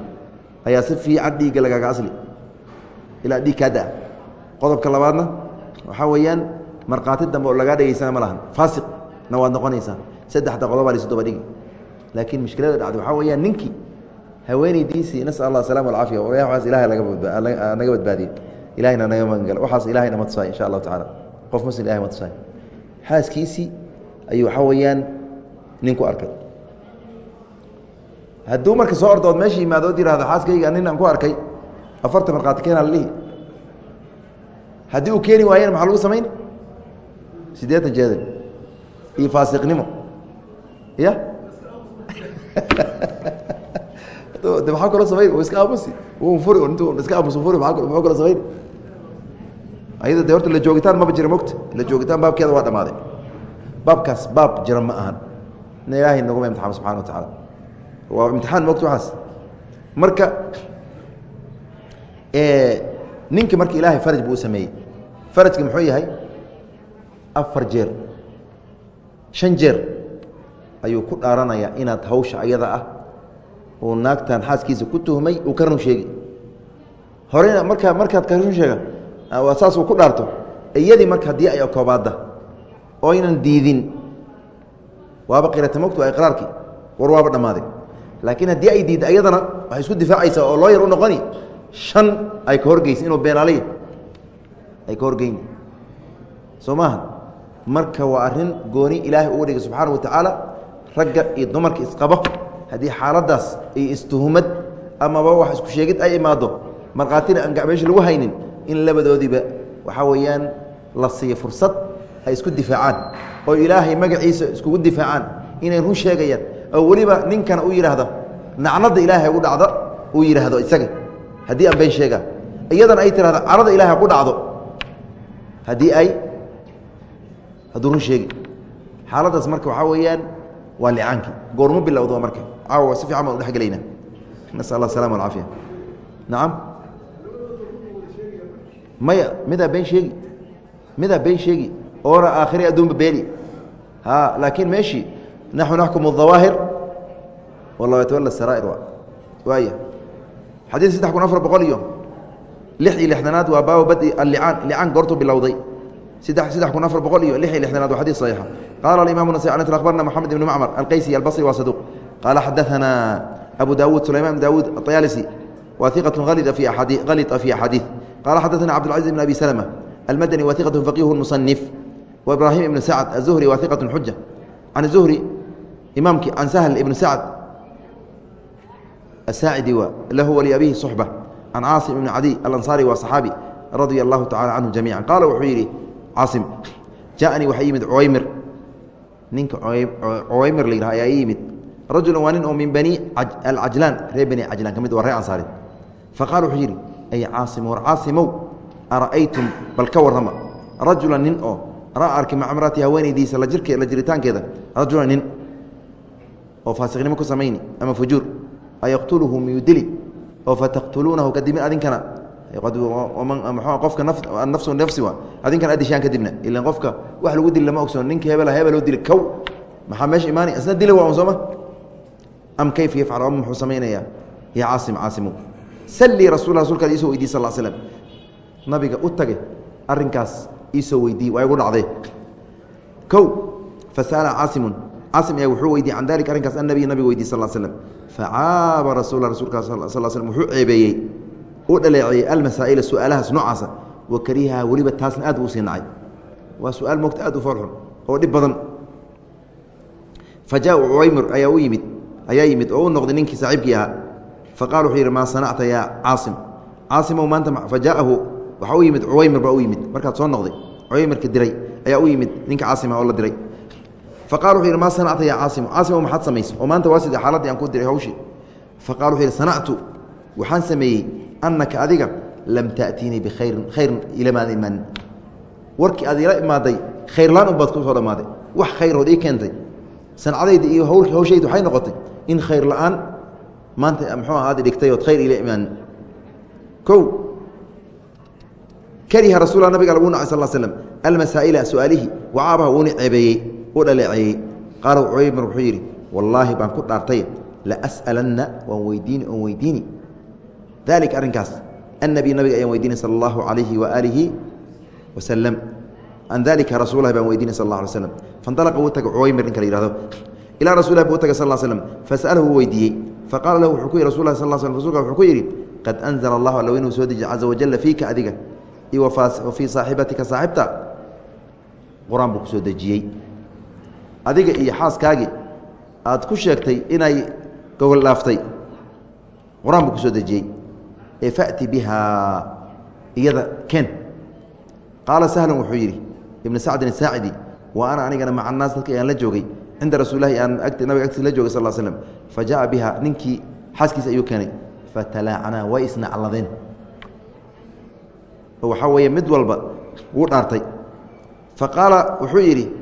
ayaa si fiican dhiigga lagaaga asli. Ilaa dhiig kaa daa qodobka labaadna waxaa weeyaan markhaati dambe oo lagaa dhegeysana ma lahan. Faasiqna waad noqonaysaa. Saddexda qodobaa laisu daba dhigi laakiin mushkilada dhacday waxaa weeyaan ninkii haweenaydiisii nasal allah asalama alcaafiya waxaas ilahay naga badbaadiye ilahayna naga magangalo waxaas ilahayna ma tusaay insha allahu tacala qof muslim ilahay ma tusaay. Xaaskiisii ayuu waxaa weeyaan ninku arkay hadduu marka soo ordood meesha yimaado od yihahdo xaaskayga nin aan ku arkay afarta markhaati keenaa lalihi haddii uu keeni waayana maxaa lagu samayn? Siddeetan jeedal. Iyo faasiqnimo. Ya de maaa kaloo samayn? Iska aamusi. Furi intu iska aamusu furi muxuu kaloo samayn? Ayada de horta la joogitaan maba jira mogta la joogitaan baabkeeda waa dhamaaday baabkaas baab jira ma ahan. Ina ilaahay naguma imtixaamo subxana wa tacaala waa imtixaan mogta waxaas. Marka ninki marka ilaahay faraj buu u sameeyey. Farajki muxuu yahay? Afar jeer. Shan jeer ayuu ku dhaaranayaa inaad hawsha ayada ah uu naagtan xaaskiisa ku tuhmay uu ka run sheegi. Horena markaa markaad ka run sheega saasuu ku dhaarto. Iyadii marka haddii ay koobaadda oo aynan diidin waaba qirata mogtu iqraarkii. War waaba dhammaaday laakiin haddii ay diidda iyadana waxay isku difaacaysaa oo loo yar u noqoni shan ay ka horgeysa inuu beenaaliya ay ka horgeyn. Soo maaha marka waa arrin gooni ilaahay uga dhigay subxaana wa tacaala ragga iyo dumarka isqabo haddii xaaladdaas iyo istuhumad amaba wax isku sheegid ay imaado markhaatina aan gacmeesha lagu haynin in labadoodiiba waxaa weeyaan la siiyo fursad ay isku difaacaan oo ilaahay magaciisa iskugu difaacaan inay run sheegayaan oo weliba ninkana u yidhaahdo nacnadda ilaahay ugu dhacdo uu yidhaahdo isaga. Haddii aan been sheega iyadana ay tirahdo carada ilahay ku dhacdo. Haddii ay hadduu run sheegi. Xaaladdaas marka waxaa weeyaan waa licaankii goormu bilowdo marka. Caawa si fiican baan u dhexgelaynaa nasal allah asalama alcaafiya nacam maya midaa been sheegi? Midaa been sheegi? Oona aakhiri adduunba beeni? Ha laakiin meeshii naxnu naxkumu الظawaahir wallah yatawala saraa'ir waaya xadiid saddex kun afar boqol iyo lix iyo lixdanaad waa baabu badi alicaan licaan goortuu bilowday saddex saddex kun afar boqol iyo lix iyo lixdanaad waa xadid saxiixa qaala alimamu nasai an akhbarna moxamed ibn macmar alqaysi albصri waa saduq qaala xadaثana abu dawuud sulayman bn dawuud aطayaalisi wa iqaة halida fi axaadiiث qala xadaثna cabdالcaزiz bn abi slmة almadni wa iqaة faqihu muصنif wa ibrahim ibn sacd aلzuhri wa iqaة xuja can الzuhri imaamkii can sahl ibn sacd asaacidi waa lahu waliabihi suxba can caasim ibn cadiy alansaari waa saxaabi radia allahu tacala canhu jamiica qaala wuxuu yidhi caasim jaanii waxaa yimid cuwaymir. Ninka cuwaymir la yidhaha ayaa ii yimid rajula waa nin oo min bani alcajlaan reer bani cajlaan ka mid waa ree ansaari. Faqaala wuxuu yidhi ay caasim war caasimow ara'aytum bal ka warrama rajula nin oo raa arki macamraati haweenaydiisa la jiritaankeeda rajula nin oo faasiqnimo ku samayni ama fujuur ayaqtuluhu miyuu dili oo fataqtuluunahu kadibin adinkana qofka nafsu nafsi wa adinkan adishaan kadibna ilan qofka wax lagu dili lama ogsoon ninka hebel hebel loo dili kow maxaa meesha imaanay isna dila waa un sooma am kayfa yafcal ama muxuu samaynayaa ya caasim caasimo sallii rasul rasulkaad iisoo weydiye sal slm nabiga u tage arrinkaas iisoo weydiiye waa igu dhacdee kow fasa'ala caasimun ayaa wuxuu weydiye can dalika arrinkaas annabiy nabiga weydiye sal slm facaaba rasul rasulka sal slm wuxuu ceebeeyey u dhaleeceeyey almasaa'ila su'aalahaas noocaasa wa karihaha weliba taasna aad buu u sii nacay. Waa su'aal mogta aad u foolxun oo dhib badan. Fa jaa cuwaymir ayaa u yimid ayaa yimid oo u noqday ninkii saaxiibkii ahaa. Faqala wuxuu yidhi maa sanacta yaa caasim caasimow maanta fa jaa'ahu waxaa u yimid cuwaymir baa u yimid. Markaad soo noqday cuwaymirka diray ayaa u yimid ninka caasim ah oo la diray faqala wuxuu maa sanacta yaa caasimo caasimow maxaad samaysa oo maanta waa sidee xaaladdii aan ku diray hawshii faqala wuxuu yidhi waxaan sameeyey annaka adiga lam ta'tiinii bikhayrin khayrin ilamaada imaanin warkii aad ila imaaday khayrlaan unbaad ku dhammaaday wax khayrood ii keentay sancadayda iyo hawshayda waxay noqotay in khayr la'aan maanta mxuu ahaad dhigtay ood khayr ila imaanin kow kariha rasuula nabiga lagu nacay sal slm almasaa'ila su'aalihii wacaabaha wuuna ceebeeyey u dhaleeceeyey qaala cuwaymir wuxuu yidhi wallaahi baan ku dhaartay laas'alanna waan weydiini oon weydiini. Dalika arrinkaas annabi nabiga ayaan weydiinay sala allahu calayhi waaalihi wasalam an dalika rasuulahi baan weydiinay sal alla alay slam faindalaqa wuu taga cuwaymir ninka la yihahdo ilaa rasulilah buu u tagay sal slm fasa'alahu wuu weydiiyey. Faqaala lahu wuxuu ku yihi rasul lah sal sl rasulka wuxuu ku yidhi qad anzala allahu alla inuu soo dejiye caza wajalla fiika adiga iyo fii saaxibatika saaxibta. Qur'aan buu ku soo dejiyey adiga iyo xaaskaagii aad ku sheegtay inay gogol dhaaftay. Qur'aan buu ku soo dejiyey. Ee fa'ti bihaa iyada ken qaala sahlan wuxuu yidhi ibnu sacdin asaacidi wa ana anigana maca annaas dadka ayaan la joogay cinda rasuulilahi aan nabiga agtiisa la joogay sal l slm fa biha ninkii xaaskiisa ayuu keenay fatalaacanaa way isnacladeen waxaa weeye mid walba wuu dhaartay. Fa qaala wuxuu yidhi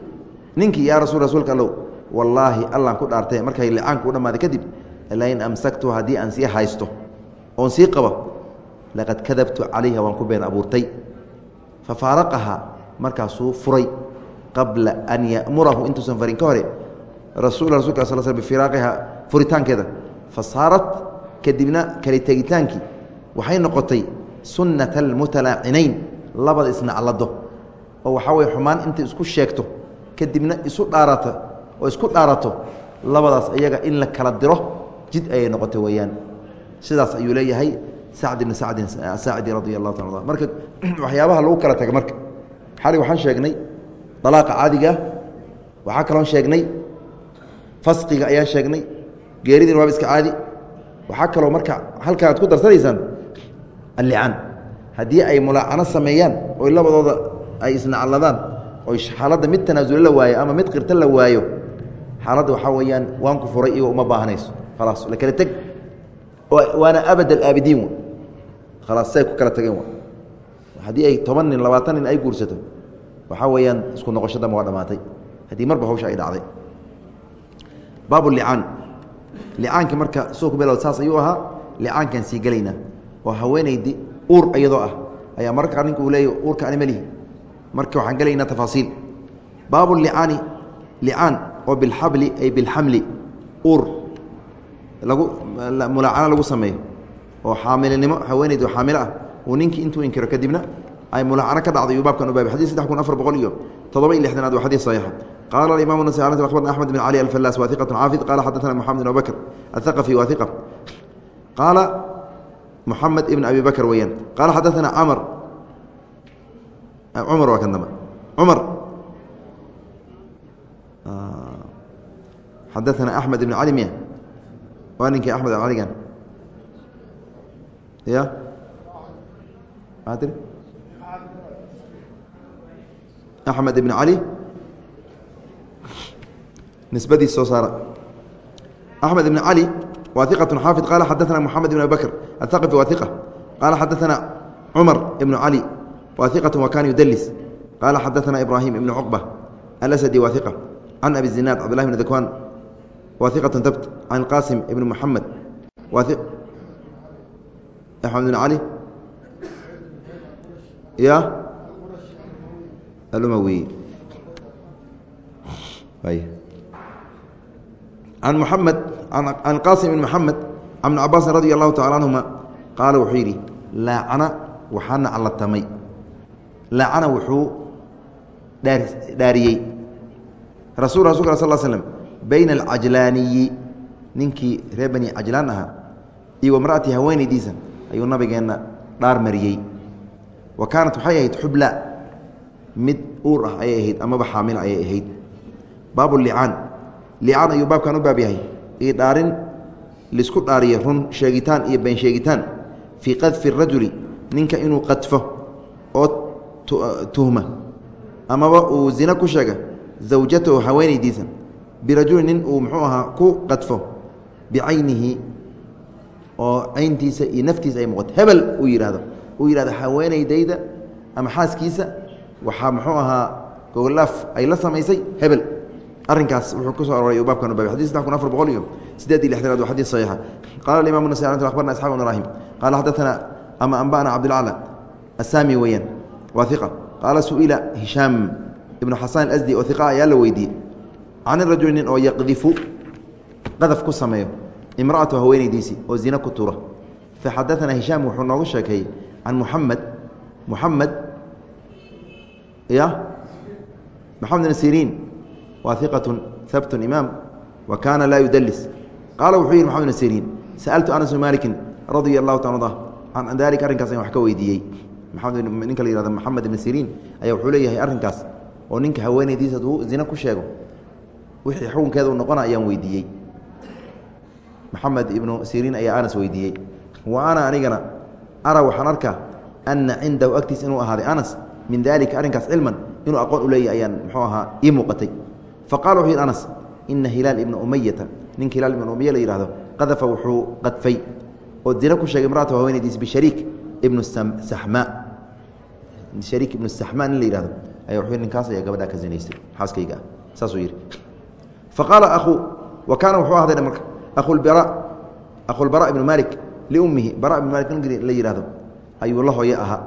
ninkii yaa rasul rasuulka allow wallaahi allaan ku dhaartay. Markay licaanku u dhammaaday kadib lain amsaktu haddii aan sii haysto oon sii qabo laqad kadabtu calayha waan ku been abuurtay. Fa faaraqahaa markaasuu furay qabla an ya'murahu. Intuusan farin ka hore rasul rasulka sal sl bifiraaqiha furitaankeeda. Fa saarat kadibna kali tegitaankii waxay noqotay sunnata almutalaacinayn labada isnaclado oo waxaa weye xumaan intay isku sheegto kadibna isu dhaarata oo isku dhaarato labadaas iyaga in la kala diro jid ayay noqotay weeyaan. Sidaas ayuu leeyahay sacd ibni sacdin asaacidi radi allahu ta marka waxyaabaha lagu kala taga marka. Xali waxaan sheegnay dalaaqa caadiga ah waxaa kaloon sheegnay fasqiga ayaan sheegnay geeridin waaba iska caadi. Waxaa kaloo marka halkan aad ku darsanaysaan allicaan haddii ay mulaacano sameeyaan oy labadooda ay isnacladaan oy xaaladda mid tanaasulo la waayo ama mid qirto la waayo xaaladda waxaa weeyaan waan ku furay igo uma baahanayso khalaas la kala teg waana abad alaabidiin khalaas say ku kala tageen haddii ay toban nin labaatan nin ay guursato waxaa weeyaan isku noqosho dama waa dhamaatay. Haddii marba hawsha ay dhacday. Baab licaan licaanki marka soo ku bilowd saas ayuu ahaa licaankaan sii gelaynaa oo haweenaydi uur iyadoo ah. Ayaa mararka ninku uu leeya uurka ani melihi marka waxaan gelaynaa tafaasiil. Baabu licaani licaan oo bilxabli ay bilxamli uur. Lagu mulaacano lagu sameeyo. Oo xaamilinimo haweenaydi oo xaamilo ah uu ninkii intuu inkiro kadibna ay mulaacano ka dhacday uu baabkan u baabay. Xadis saddex kun afar boqol iyo toddoba iyo lixdanaad waa xadiis saxiixa. Qaala alimam nas abarna axmed bin cali alfallaas waa iqatu xaafid qaala xadaثana moxamed bin abubakr athaqafi waa iqa qaala moxamed ibn abi bakr weeyaan. Qaala xadaثana camr Ah, cumar waa kan dambe. Cumar xadaana ah, axmed ibn cali miya. Waa ninkii axmed caligan ya? Axmed ibn cali nisbadiis soo saara. Axmed ibn cali wa iqatun xaafid qaala xadaana moxamed ibn abi bakr aلhaqifi wa iqa qaala xadaana cumar waiqatu wa kana yudalis qaala xadaana ibraahim ibnu cuqba alasadi waiqa can abi zinaad cbdlah bn dakwan waiqatu dabt can qaasim ibni muxamed axmed bn cali ya alumawi can muxamed can qaasim ibn muxamed can bn cabaasin radi allahu tacala anhuma qaala wuxuu yidhi laacana waxaana callatamay laacana wuxuu dhaariyey. Rasul rasulka sal slm bayna alcajlaaniyi ninkii reer bani cajlaan ahaa iyo wamra'ati haweenaydiisa ayuu nabigeenna dhaar mariyey. Wa kaanat waxay ahayd xubla. Mid uur ah ayay ahayd amaba xaamila ayay ahayd. Baabu licaan licaan ayuu baabkan u baab yahay. Io dhaarin lisku dhaariyo run sheegitaan iyo been sheegitaan. Fii qadfi rajuli ninka inuu qadfo oo tuhma. Amaba uu zina ku sheega zawjatahu haweenaydiisa birajuli nin uu muxuu ahaa ku qadfo bicaynihi oo cayntiisa iyo naftiisa ay muuqato hebel uu yidhahdo uu yidhahdo haweenaydayda ama xaaskiisa. Waxaa muxuu ahaa gogolaaf ay la samaysay hebel. Arinkaas wuxuu ku so aroray baabkan bab xadis saddex kun afar boqol iyo sideed iyo lixdanaad waa xadiis saxiixa. Qala alimam nasai akhbarna isxaq bn ibrahim qala xadaثana ama anba'na cabdilcala asami weeyaan waa iqa qaala su'ila hishaam ibnu xasan asdi oo iqa ayaa la weydiiyey. Can rajuli nin oo yaqdifu qadaf ku sameeyo imra'atu haweenaydiisii oo zina ku tura. Faxadaثana hishaam wuxuu nooga sheekeeyey can muxamed muxamed ya? Maxamed siriin. Waa iqaة habt imaam wa kaana laa yudalis qaala wuxuu yihi maxamed siriin sa'altu anas bn maliki radia allahu ta can dalika arrinkaas ayaan wax ka weydiiyey ninka la yihahdo maxamed ibn siriin ayaa wuxuu leeyahay arrinkaas oo ninka haweenaydiisa haduu zina ku sheego wixii xukunkeeda u noqona ayaan weydiiyey. Maxamed ibnu siriin ayaa anas weydiiyey. Wa ana anigana ara waxaan arkaa ana cindahu agtiis inuu ahaaday anas min dalika arrinkaas cilman inuu aqoon u leeyahy ayaan muxuu ahaa ii muuqatay. Faqala wuxuu yidhi anas ina hilaal ibna umayata ninka hilaal ibna umaya la yihahdo qadafa wuxuu qadfay oo zina ku sheegay imraata haweenaydiis bishariik ibnu saxmaa shariik ibnu saxmaa nin la yihahdo aya wuxuu ninkaas ayaa gabadhaa ka zinaystay. Xaaskayga ah saasuu yidhi. Faqaala akhuu wa kaana wuxuu ahday marka akhulbara akhulbara ibnu malik liummihi bara ibnu malik nin la yihahdo ayuu la hooye ahaa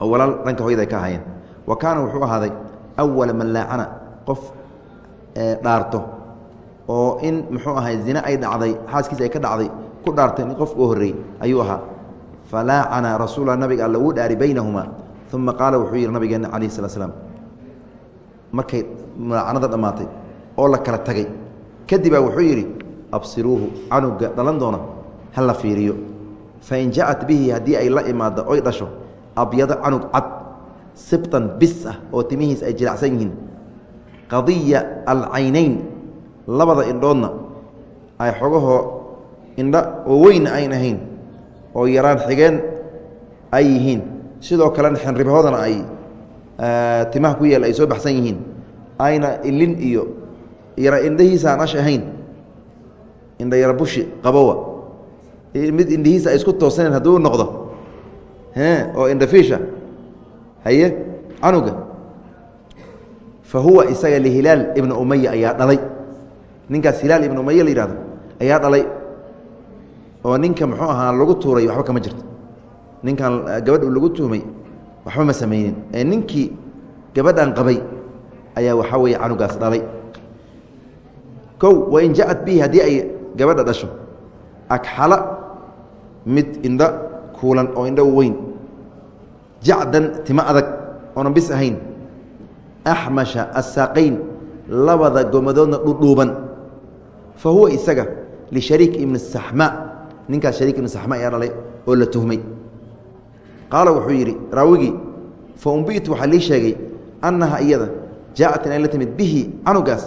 oo walaal dhanka hoyada ay ka ahaayeen. Wa kaana wuxuu ahaaday awala man laacana qof dhaarto oo in muxuu ahay zine ay dhacday xaaskiisa ay ka dhacday ku dhaartay qof u horreeyey ayuu ahaa falaacana rasuula nabiga alla wuu dhaari baynahumaa uma qaala wuxuu yidhi nabigeena calayh slat slam markay mulaacanada dhammaatay oo la kala tagay kadibaa wuxuu yidhi absiruuhu canuga dhalan doona ha la fiiriyo fain ja'at bihi haddii ay la imaaddo oy dhasho abyado canug cad sibtan bis ah oo timihiis ay jilacsan yihiin qadiya alcaynayn labada indhoodna ay xogahoo indha oo weyna ayn ahayn oo yaraan xigeen ay yihiin. Sidoo kalena xenribahoodana ay timaha ku yeel ay soo baxsan yihiin. Ayna ilin iyo yara indhahiisa aan ash ahayn. Indha yara bushi qabowa. Mid indhihiisa ay isku toosaneen hadduu noqdo oo indhafiisha haye canuga. Fa isaga lihilaal ibna umaya ayaa dhalay. Ninkaas hilaal ibna umaya la yihahdo ayaa dhalay oo ninka muxuu ahaa lagu tuuray waxba kama jirto. Ninkan gabadh lagu tuhmay waxba ma samaynin. Ee ninkii gabadhan qabay ayaa waxaa weeye canugaas dhalay. Kow wain ja'at bihi haddii ay gabadha dhasho agxala mid indha kuulan oo indho weyn jacdan tima adag oonan bis ahayn axmasha asaaqayn labada gomadoodna dhudhuuban. Fa huwa isaga lishariik ibni saxmaa ninkaas shariik ibni saxmaa ayaa dhalay oo la tuhmay. Qaala wuxuu yidhi raawigii fa umbitu waxaa lii sheegay annaha iyada jaaءat inay la timid bihi canugaas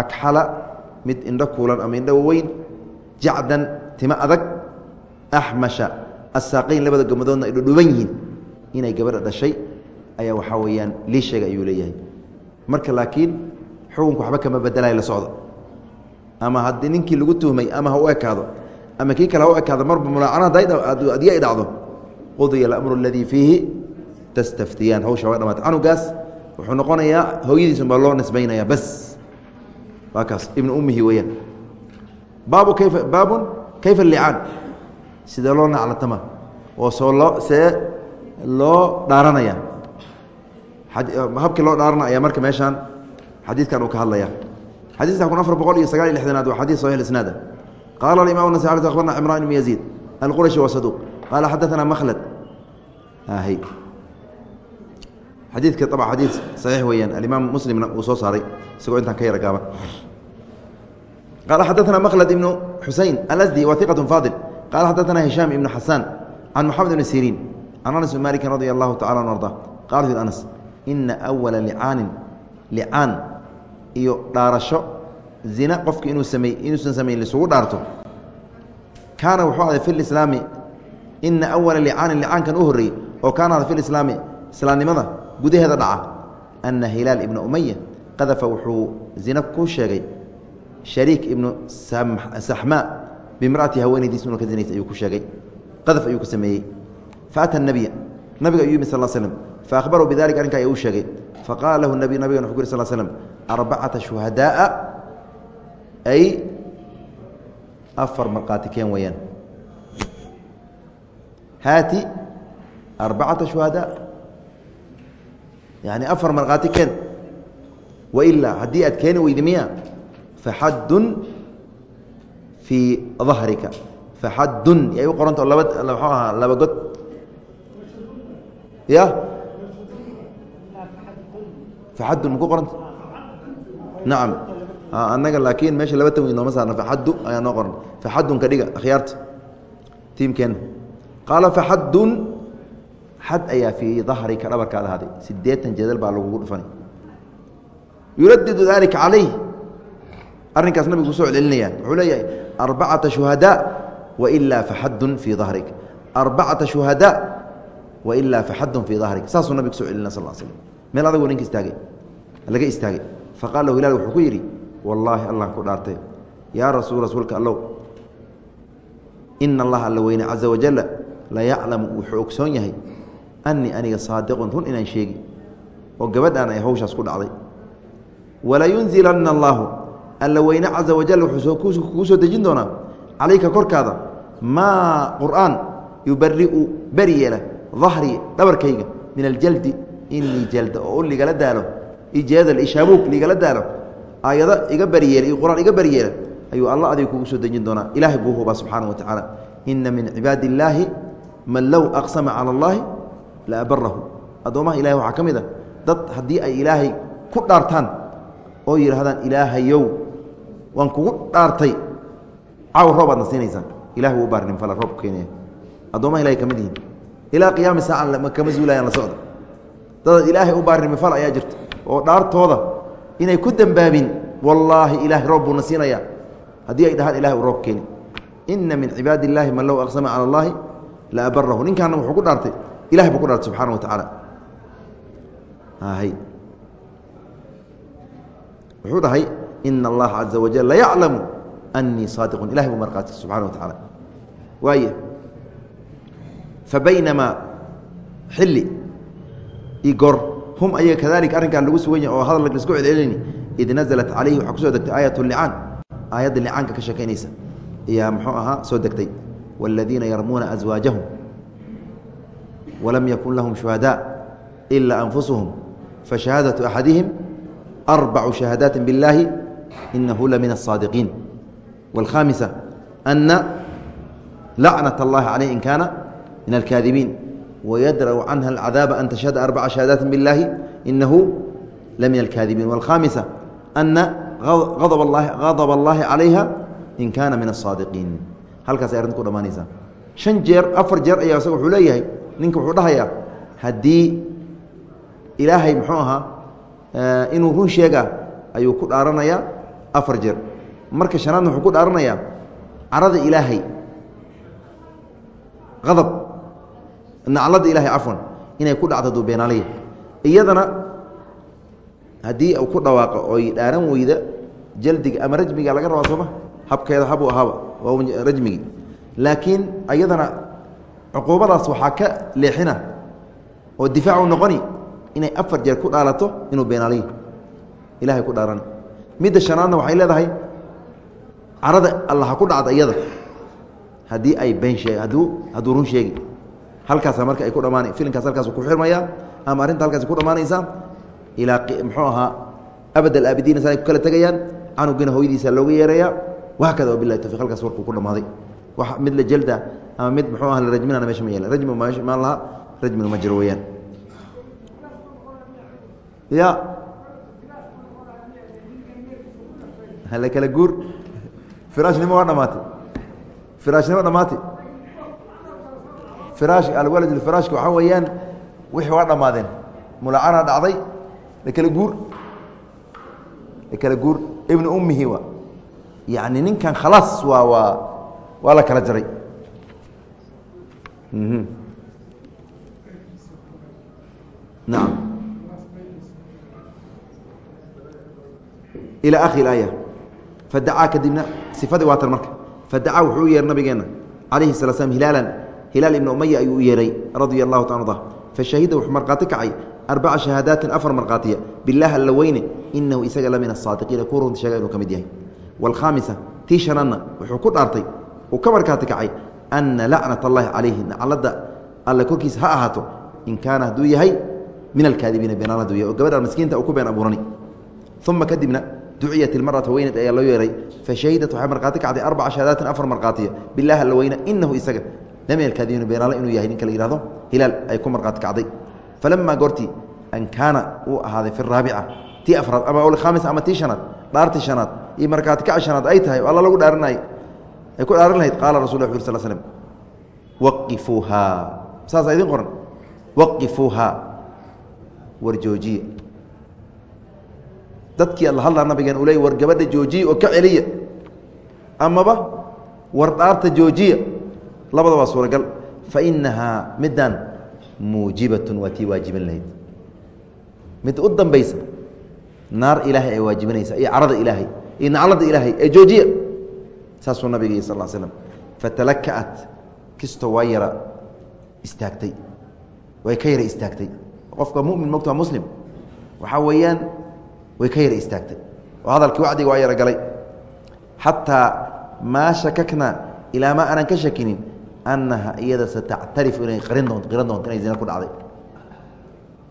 agxala mid indho kuulan ama indho weyn jacdan tima adag axmasha asaaqayn labada gomadoodna ay dhudhuuban yihiin inay gabadha dhashay ayaa waxaa weeyaan lii sheegay ayuu leeyahay. Marka laakiin xukunku waxba kama bedelaya la socdo. Ama haddii ninkii lagu tuhmay ama ha u ekaado ama kii kale u ekaado marba mulaacana haddii ay dhacdo qudiya alamru aladii fiihi tastaftiyaan hawsha waa dhamaatay canugaas wuxuu noqonayaa hooyadiisun baa loo nisbaynaya bas waa kaas ummihi weeyaan baabu kayfa baabun kayfa licaan sidee loo naclatama oo soo loo see loo dhaaranaya habkii loo dhaarana ayaa marka meeshaan xadiidkan uu ka hadlaya xadiiskan kun afar boqol iyo sagaal iyo lixdanaad waa xadis saxix isnaada qaala imam nas abarna cimraan ibn yaziid alqurashi wa saduq qaala xadaثana makhlad xadiidka ab xadii saxiix weeyaan alimaam muslimna uu soo saaray isagoo intaan ka yara gaaban qaala xadaثana makhlad ibnu xusein alasdi wa iqaة faadil qala xadaثana hishaam ibnu xasaan can moxamed ibni siriin can anas bn maliki radi allahu tacala an arda qala fi anas ina awala licaanin licaan iyo dhaarasho zina qofki inuusan samayn lisugu dhaarto. Kaana wuxuu aday fi ina awala licaanin licaankan u horreeyey oo kaana ada fi islaamnimada gudaheeda dhaca ana hilaal ibna umaya qadafa wuxuu zina ku sheegay shariik ibnu saxmaa bimraati haweenaydiis inuu ka zinaysay ayuu ku sheegay. Qadaf ayuu ku sameeyey. Faata nabiya nabiga ayuu yimi sal slm faahbaruu bidalika arrinka ayaa uu sheegay. Faqaala lahu nabiy nabigan wuxu ku yiri sal slm arbacata shuhadaaa ay afar markhaati keen weeyaan. Haati arbacata shuhadaa yani afar markhaati keen. Wailaa haddii aad keeni weydi miya faxaddun fii dahrika faxaddun yay u qoranta laba mxuu ahaa laba god. Ya? Faxaddun maku qoranta nacam annaga laakiin meesha laba tan wey nooma saarna faxaddu ayaa noo qoran faxaddun ka dhiga akhyaarta tiimkeenna qaala faxaddun xad ayaa fii dahrika dhabarkaada ahaaday. Sideetan jadal baa lagugu dhufanay yuradidu dalika calayh arrinkaas nabigu ku soo celcelinaya wuxuu leeyahay arbacata shuhadaa wailaa faxaddun fii dahrik. Arbacata shuhadaa wailaa faxaddun fii dahrik. Saasuu nabig kuso celina sal slm meel adagoo ninka istaagay. Laga istaagay. Faqala lahu hilaal wuxuu ku yidhi wallaahi allan ku dhaartay yaa rasuul rasuulka allow. Ina allaha alla weyne caza wajala la yaclamu wuxuu ogsoon yahay annii aniga saadiqun run inaan sheegi. Oo gabadhaan ay hawshaas ku dhacday. Walayunzilanna allaahu alla weyne caza wajal wuxuu kuu soo dejin doonaa. Calayka korkaada. Maa qur'aan yubari'u beri yeela dahrii dhabarkayga min aljaldi. In lii jalda oo u ligala daalo. Ijeedal ishaabuug ligala daalo aayado iga beriyeela iyo qur'aan iga beriyeela ayuu alla adiga kugu soo dejin doonaa. Ilaahay buu hubaa subxaana wa tacaala ina min cibaadi illaahi man low aqsama cala allaahi la abarahu addoommaha ilahay waxaa ka mid a dad haddii ay ilaahay ku dhaartaan oo yidhaahdaan ilaahayow waan kugu dhaartay. Caaw roobaad na siinaysaa ilahi wuu baarnin fala roobku keenaya. Addoommaha ilahay ka mid yihiin. Ilaa qiyaami saacan kama zuulayaan la socda. Dadaad ilaahay u baarnimi fal ayaa jirta. Oo dhaartooda inay ku dembaabin wallaahi ilaahay roob buuna siinayaa. Haddii ay dhahaan ilahay u roob keeni ina min cibaadi illaahi man low aqsama cala allaahi la abarahu ninkaana wuxuu ku dhaartay. Ilahay buu ku dhaartay subxana wa tacaala wuxuu dhahay ina allaha caza wajal la yaclamu annii saadiqun. Ilahay buu marqaatay subxana wa tacaala waay fabaynamaa xilli i gor hum ayaga kadalika arrinkaan lagu sugan yahy oo hadal laisku celcelinayni id naزlat calayhi waxaa kusoo degtay aayat licaan aayadda licaanka ka sheekaynaysa ayaa muxuu ahaa soo degtay wاladiina yarmuuna aswaajahum walam yakun lahum shuhadاء ila anfusuhum fashahaadaةu axadihim arbacu shahaadaati biاllaahi inahu la min الصaadiqiin wاlkhaamisa ana lacnaة اllahi caleyh in kaana min alkaadibiin wayadrau canha alcadaaba an tashhada arbaca shahadaati biاllaahi inahu la min alkaadibiin wاlkhaamisa ana adab allahi calayha in kaana min asaadiqiin halkaas ay arrinta ku dhamaanaysaa shan jeer afar jeer ayaa isaga wuxuu leeyahay ninka wuxuu dhahayaa haddii ilaahay muxuu ahaa inuu run sheegaa ayuu ku dhaaranayaa afar jeer marka shanaadna wuxuu ku dhaaranayaa carada ilaahay adab naclada ilahay cafwan inay ku dhacdo duubeenaaliya iyadana haddii ku dhawaaqo oy dhaaran weyda jaldiga ama rajmiga laga rabaa sooma habkeeda habuu ahaaba waa rajmigii laakiin iyadana cuquubadaas waxaa ka leexina oo difaacu noqoni inay afar jeer ku dhaalato inuu beenaaliya ilahay ku dhaarani midda shanaadna waxay leedahay carada alla ha ku dhacda iyada haddii ay been sheeg hadduu run sheegi halkaasa marka ay ku dhamaana filinkaas halkaas ku xirmaya ama arrinta halkaas ku dhamaanaysa ilaa muxuu ahaa abad alaabidiina sa ay ku kala tegayaan canugina hooyadiisa looga yeeraya wahaakada wabilahi tawfiq halkaas warkuu ku dhamaaday wa mid la jelda ama mid muxuu aha la rajminana meesha ma yeelan rajmi maan laha rajmina ma jiro weyaan ya. Hala kala guur. Firaashnimo waa dhamaatay firaashnimo dhamaatay firaash alwalad firaashka waxaa weeyaan wixii waa dhammaadeen mulacana dhacday la kala guur la kala guur. Ibnu ummihi wa yacni ninkan khalaas waa waa waa la kala jaray. Nacam ilى akhir aaya. Fadacaa kadibna sifadii waa tan marka. Fadacaa wuxuu u yeeray nabigeena calayhi sala slam hilaalan hilaal ibna umaya ayuu u yeeray radia allahu ta arda fashahida wuxuu markhaati kacay arbaca shahaadaatin afar markhaatiya. Bilaah alla weyne inahu isaga la asaadiqiina kuwa runta sheega inuu ka mid yahay. Waalkhaamisa tii shanaadna wuxuu ku dhaartay uu ka markhaati kacay ana lacnat allahi calayhi naclada alle korkiisa ha ahaato in kaana hadduu yahay min alkaadibiina beenaan haduu yahay oo gabadha miskiinta uu ku been abuurani. Uma kadibna duciyat ilmarata weyneed ayaa loo yeeray fashahidat waxay markhaati kacday arbaca shahaadaatin afar markhaatiya. Bilaah alla weyne inahu isaga la min alkaadibiina beenaale inuu yahay ninka la yihahdo hilaal ay ku markhaati kacday. Falamaa goortii an kaana uu ahaaday fi raabica tii afraad ama alkhaamis ama tii shanaad dhaartii shanaad iyo markhaati kaci shanaad ay tahay alla lagu dhaarinay ay ku dhaarin lahayd qaala rasul ll sl slm waqifuuhaa saasa idin qoran. Waqifuuhaa war dadkii alla hadlaa nabigeen u ley war gabadha joojiya oo ka celiya amaba war dhaarta joojiya labada waa suuragal. Fa inahaa middan muujibatun waa tii waajiban lahayd. Mid u dambaysa naar ilaahay ay waajibinaysa iyo carada ilaahay iyo naclada ilaahay ee joojiya saasuu nabig sal l slm fatalaka'at. Kisto waa yara istaagtay way ka yara istaagtay. Qofka mumin mogta muslim waxaa weeyaan way ka yara istaagtay. Oo hadalkii wacdiga waa yara galay. Xataa maa shakakna ilaa ma aanan ka shakinin annaha iyada satactarifu inay qarin doonto qiran doonto inay zina ku dhacday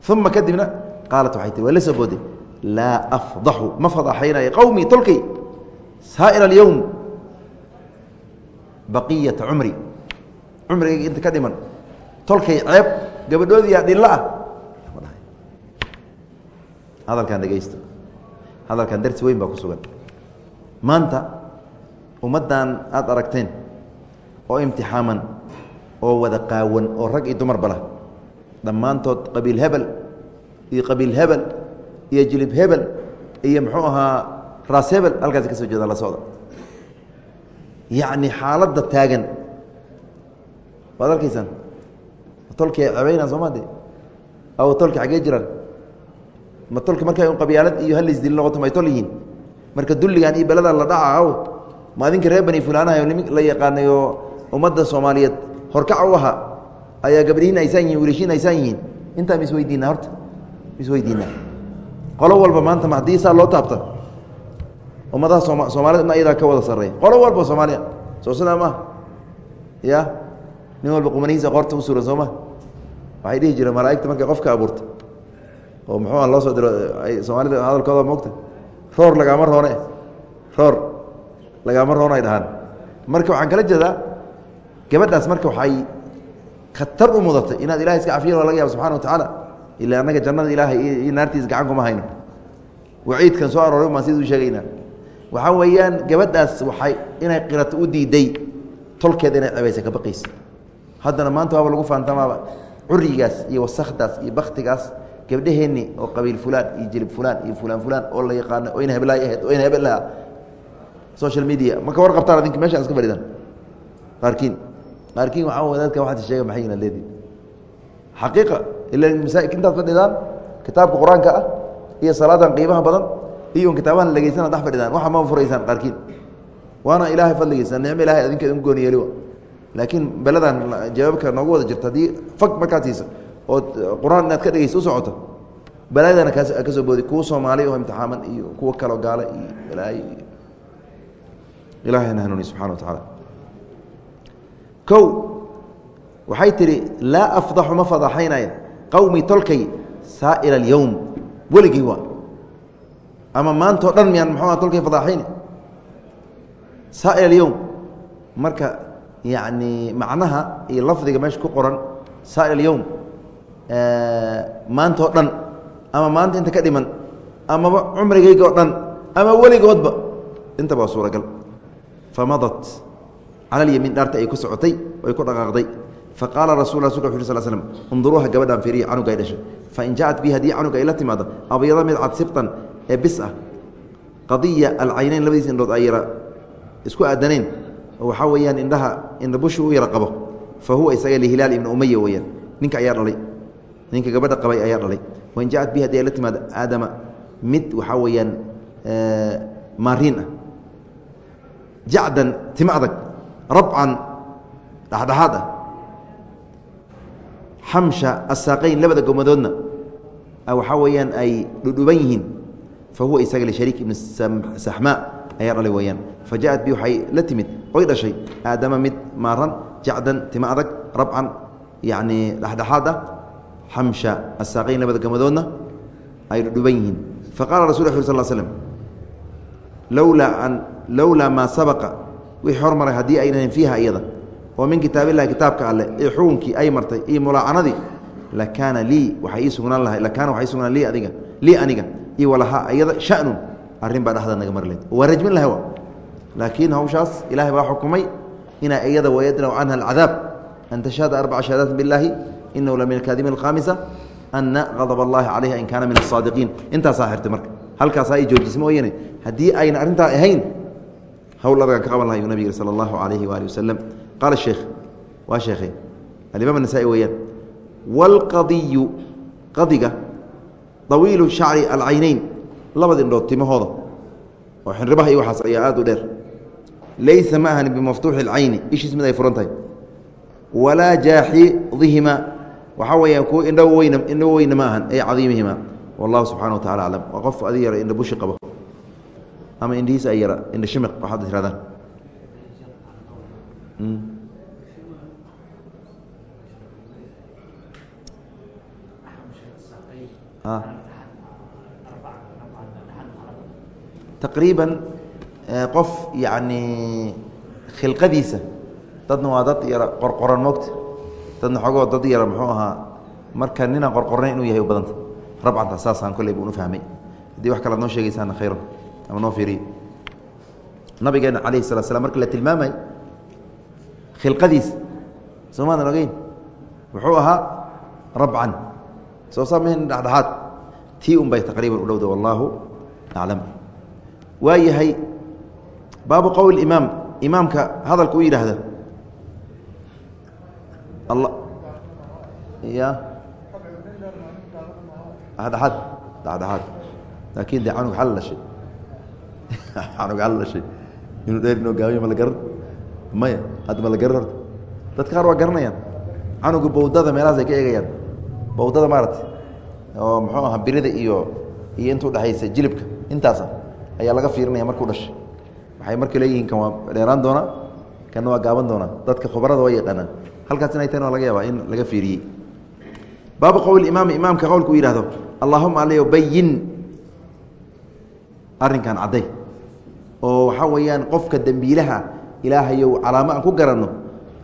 uma kadibna qaalat waxay tii waa la soo booday laa afdaxu ma fadaxaynayo qowmii tolkay saa'ir alyowm baqiyata cumri cumrigayga inta ka dhiman tolkay ceeb gabadhoodiyaa dhillo ah hadalkaan dhegeysta hadalkan darsi weyn baa ku sugan maanta ummaddan aada aragteen oo imtixaaman oo wada qaawan oo rag iyo dumarba lah dhammaantood qabiil hebel iyo qabiil hebel iyo jilib hebel iyo muxuu ahaa raas hebel halkaasi ka soo jeeda la socda. Yacni xaaladda taagan. Waad arkaysaan tolki ay cebaynaan sooma de aw tolki xaggee jiraan? Ma tolki markay un qabyaalad iyo halisdili noqoto may tol yihiin? Marka dulligan iyo beladan la dhaca aw ma adinka reer bani fulaanaha nimi la yaqaanay oo ummadda soomaaliyeed horkaca u ahaa ayaa gabdhihiin aysaan yihiin wiilashiin aysaan yihiin. Intaa ma isweydiinaa horta ma isweydiinaa qolo walba maanta ma loo taabta ummadaha sooma soomaalida dhan ayadaa ka wada sarreeya. Qolo walba soomaaliya soo sidaa maaha ya nin walba qumanihiisa qoorta u suran soo ma waxay dhihi jireen malaa'igta markay qofka abuurta oo muxuua loo soo diro soomaalida hadalkooda moogta roor lagaama roone roor lagaama roon dhahaan. Marka waxaan kala jeedaa gabadhaas marka waxay khatar u mudatay inaad ilahay iska cafiyan waa laga yaaba subxana wa tacaala ilaa annaga jannada ilaahay iyo naartiisa gacan kuma hayno waciidkan soo arooray baan sidii u sheegaynaa waxaa weeyaan gabadhaas waxay inay qirato u diiday tolkeeda inay cebaysa ka baqaysa. Haddana maanta waaba lagu faantamaaba curigaas iyo wasakdaas iyo baktigaas gabdhaheenni oo qabiil fulaan iyo jilib fulaan iyo fulaan fulaan oo la yaqaano oo ina heblaay ahayd oo ina hebel lahaa social media ma ka war qabtaan adinka meshaan iska fadhidan qaarkiin qaarkiin waxaa way dadka waxaad sheega maxay inaad leedihin xaqiiqa ila masaajidka intaad fadhidaan kitaabka qur'aanka ah iyo salaadan qiimaha badan iyo un kitaabahan lageysana dhex fadhidaan waxa ma furaysaan qaarkiin waana ilaahay fadligiisa nicmo ilahay adinka idin gooni yeeli laakiin beladan jawaabka noogu wada jirta haddii fag markaad siisa ood qur'aan inaad ka dhegeysa u socoto balaadana kaas ka soo boodi. Kuwa soomaali oo imtixaaman iyo kuwo kaloo gaale iyo ilaahay ilaahayna hanuuni subxana wa tacaala kow. Waxay tihi laa afdaxu ma fadaxaynaya qowmii tolkay saa'ira alyowm weligii waa. Ama maantao dhan miyaan muxuu tolkay fadaaxayni saa'ir alyowm marka yacni macnaha iyo lafdiga meesha ku qoran saa'ir alyowm maantao dhan. Ama maanta inta ka dhiman. Amaba cumrigayga dhan. Ama weligoodba intaba waa suuragal. Famadat cala alyamiin dhaarta ay ku socotay ay ku dhaqaaqday. Faqaala rasul rasulka wuxu sl slm unduruuha gabadhaan fiiriya canuga ay dhashay fain jaaءat bi haddii canuga ay la timaado abyada mid cad sibtan ee bis ah. Qadiya alcaynayn labadiis indhood ay yara isku aadanayn oo waxaa weeyaan indhaha indha bushu u yara qabo. Fa huwa isaga lihilaal ibna umaya weyaan ninka ayaa dhalay. Ninka gabadha qabay ayaa dhalay. Wain jaaءat bi haddii ay la timaado aadama mid waxaa weeyaan maariin ah. Jacdan tima adag rabcan dhexdhexaad ah. Xamsha asaaqayn labada gomadoodna waxaa weeyaan ay dhudhuban yihiin. Fa huwa isaga lishariik ibni saxmaa ayaa dhalay weeyaan. Fa bi waxay la timid oy dhashay aadama mid maaran jacdan tima adag rabcan yacni dhexdhexaad ah. Xamsha asaaqayn labada gomadoodna ay dhudhuban yihiin. Faqala rasul ll sl slm lowlaa lowlaa maa sabaqa wixii hormaray haddii aynan fiiha iyada. Oo min kitaabillahi kitaabka alleh ee xukunkii ay martay iyo mulaacanadii lakaana lii waxay ii sugnaan lahay lakaana waxay sugnaan lii adiga lii aniga iyo walahaa iyada shanun arrin baa dhexda naga mari lahayd waa rajmin lahay laakiin hawshaas ilahay baa xukumay inaa iyada wayadnaw canha alcadaab an tashhada arbaca shahaadaati billaahi inahu la min alkhaamisa ana adab allahi calayha in kaana min asaadiqiin intaasaa xirtay marka. Halkaasaa i joojisa mooyane haddii ayna arrintaa ahayn hawl adagaan ka qaban lahay nabig sala allahu calayhi waali wasalam qaala sheekh waa sheekhe alimaam anasaa'i weeyaan waalqadiyu qadiga dawiilu shacri alcaynayn labada indhood timahooda. Oo xinribaha iyo waxaas ayaa aad u dheer. Laysa ma ahan bimaftuuxi alcayni ishiis mid ay furan tahay. Walaa jaaxidihima waxaa weeyaan kuwo indho weyna indho weyna ma ahan ay cadiimihima. Wallahu subxana wa tacala aclam. Waa qof adi yara indha bushi qabo ama indhihiis ay yara indha shimiq waxaad tirahdaan taqriiban qof yacni khilqadiisa. Dadna waa dad yara qorqoran moogta dadna xogoo dad yara muxuu ahaa marka ninaan qorqornayn inuu yahay u badanta. Rabcanta saasaan kolley buu nu fahmay haddii wax kale ad noo sheegaysaana khayran noo fiiriyo nabigeena calayhi salatu slam marka la tilmaamay khilqadiisa soo maadan ogeyn wuxuu ahaa rabcan. Soo saamayn dhexdhexaad tii un bay taqriiban u dhowda wallaahu aclam waa yahay baabu qowl imaam imaamka hadalka u yidhaahda ya. Dhexdhexaad dhexdhexaad. Laakiin dee canug xal dhashay canug xal dhashay inuu dheer inoo gaabay ma la garan? Maya hadda ma la garan horta. Dadka qaar waa garanayaan. Canuga bawdada meelahaas ay ka eegayaan. Bawdada maaragtay oo muxuu ahaa birida iyo iyo inta udhexaysa jilibka. Intaasa ayaa laga fiirinaya markuu dhashay. Waxay marka leeyihiin kan waa dheeraan doonaa kanna waa gaaban doonaa. Dadka khubarada waa yaqaanaan. Halkaas inay tahin waa laga yaabaa in laga fiiriyey. Baabu qowl imaami imaamka qowlka uu yihahdo allahuma alyo bayin arrinkan cadday oo waxaa weeyaan qofka dembiilaha ilaahayow calaamo aan ku garanno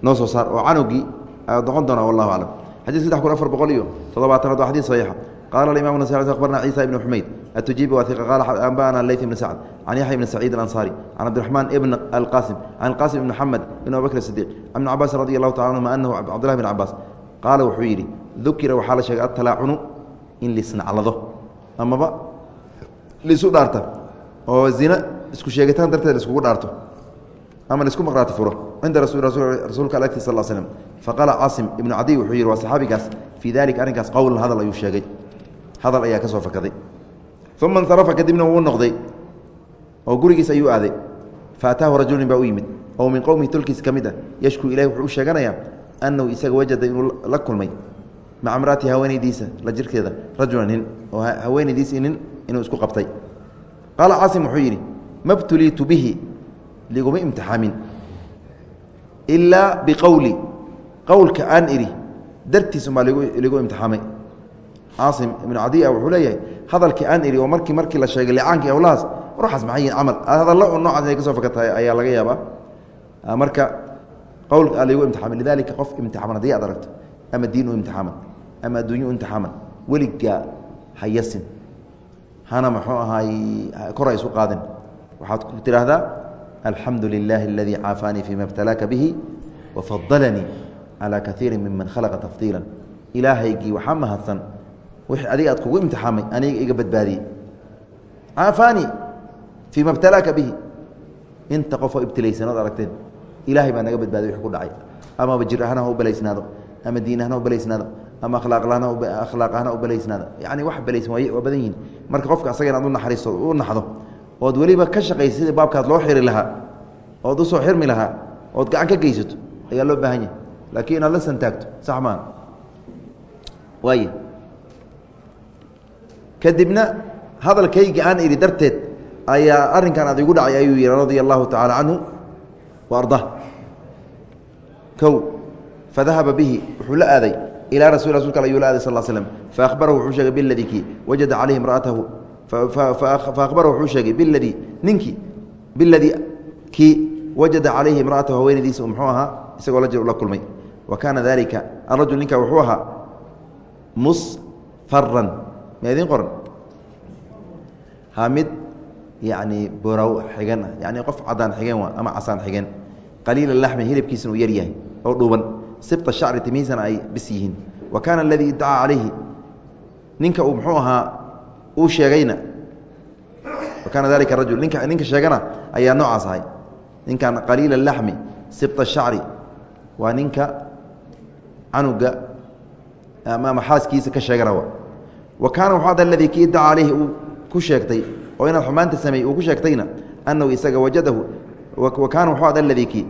noo soo saar oo canugii noqon doona wallahu aclam. Xadid saddex kun afar boqol iyo toddobaatanaad waa xadid saxiixa. Qala aimam nas abarna ciisa ibn xumayd atujibi wa iqa anba'ana leyt ibn sacd can yaxya ibn saciid alansaari can cabdiraxmaan ibn alqasim can alqasim ibn moxamed ibn abubakr sidiq ibn cabaas radi allahu taala anhuma anahu cabdillahi bn cabaas qaala wuxuu yidhi dukira waxaa la sheegay atalaacunu in lisnaclado. Amaba lisu dhaarta oo zina isku sheegitaan darteed laiskugu dhaarto. Ama la isku maqraati furo. Cinda rasuulka alagti sal slm faqaala caasim ibnu cadiy wuxuu yidhi waa saxaabigaas fii dalika arrinkaas qowlan hadal ayuu sheegay. Hadal ayaa ka soo fakaday uma insarafa kadibna wuu noqday oo gurigiis ayuu aaday. Fa ataahu rajulin baa u yimid. Oo min qowmihi tolkiis ka mid ah. Yashkuu ilahi wuxuu u sheeganayaa annahu isaga wajada inuu la kulmay. Maca mraati haweenaydiisa la jirkeeda. Rajula nin oo haweenaydiisii nin inuu isku qabtay. Qaala caasim wuxuu yidhi ma btuliitu bihi liguma imtixaamin. Ilaa biqowli qowlka aan idhi dartiis umaa ligu imtixaamay. Caasim ibnu cadiya wuxuu leeyahay hadalkii aan idhi oo markii markii la sheegay licaanka howlahaas ruuxaas maxay yihiin camal. Hadallo oo noocaas inay ka soo fakatahay ayaa laga yaabaa. Marka qowl aa laygu imtixaamay lidalika qof imtixaaman haddii aad aragto ama diin u imtixaaman ama adduunyo u imtixaaman weligaa hayasin hana muxuu ahaay kor isu qaadin waxaad ku tidhaahdaa alxamdu lilaahi aladii caafaanii fima ibtalaaka bihi wafadalanii calaa kaiiri miman khalaqa tafdiila ilaahaygii waxaa mahadsan wixii adiga aad kugu imtixaamay aniga iga badbaadiyey. Caafaanii fii ma btalaaka bihi. Inta qofoo ibtilaysan aragteen ilahay baa naga badbaadiy wix ku dhacay. Amaba jir ahna ha u balaysnaado ama diin ahna u balaysnaado ama akhlaaq ahna u balaysnaado. Yani wax balaysan waay waa badan yihiin marka qofka asaga inaad u naxariisto u naxdo ood weliba ka shaqaysa sidii baabkaad loo xiri lahaa ood u soo xirmi lahaa ood gacan ka geysato ayaa loo baahan yahay. Laakiin inaad la santaagto sax maa waay kadibna hadalkayga aan idhi darteed ayaa arrinkan ad igu dhacay ayuu yihi radia allahu tacaala canhu wa arda kow fadahaba bihi wuxuu la aaday ilaa rasul rasulka ayuu la aaday sal slm faahbarahu wuxuu sheegay biladii wajada calayhi imra'atahu faahbarahu wuxuu sheegay biladii ninkii biladii kii wajada calayhi imra'atahu haweenadiisa muxuu ahaa isagoo la jir la kulmay. Wa kaana dalika arajul ninka wuxuu ahaa musfaran ma idiin qoran? Ha mid yani boraw xigan ah yani qof cadaan xigeen waa ama casaan xigeen qaliila laxmi hilibkiisana uu yar yahay oo dhuuban. Sibta shacri timihiisana ay bis yihiin. Wa kaana aladii iddacaa calayhi ninka uu muxuu ahaa uu sheegayna. Wa kaana dalika rajul. Ninka ninka sheegana ayaa noocaas ahay. Ninkan qaliila laxmi sibta shacri waa ninka canuga ama xaaskiisa ka sheegana wa kaana wuxuu ada aladii kii uu ku sheegtay oo inaad xumaanta sameey uu ku sheegtayna annahu isaga wajadahu wa kaana wuxuu ada aladii kii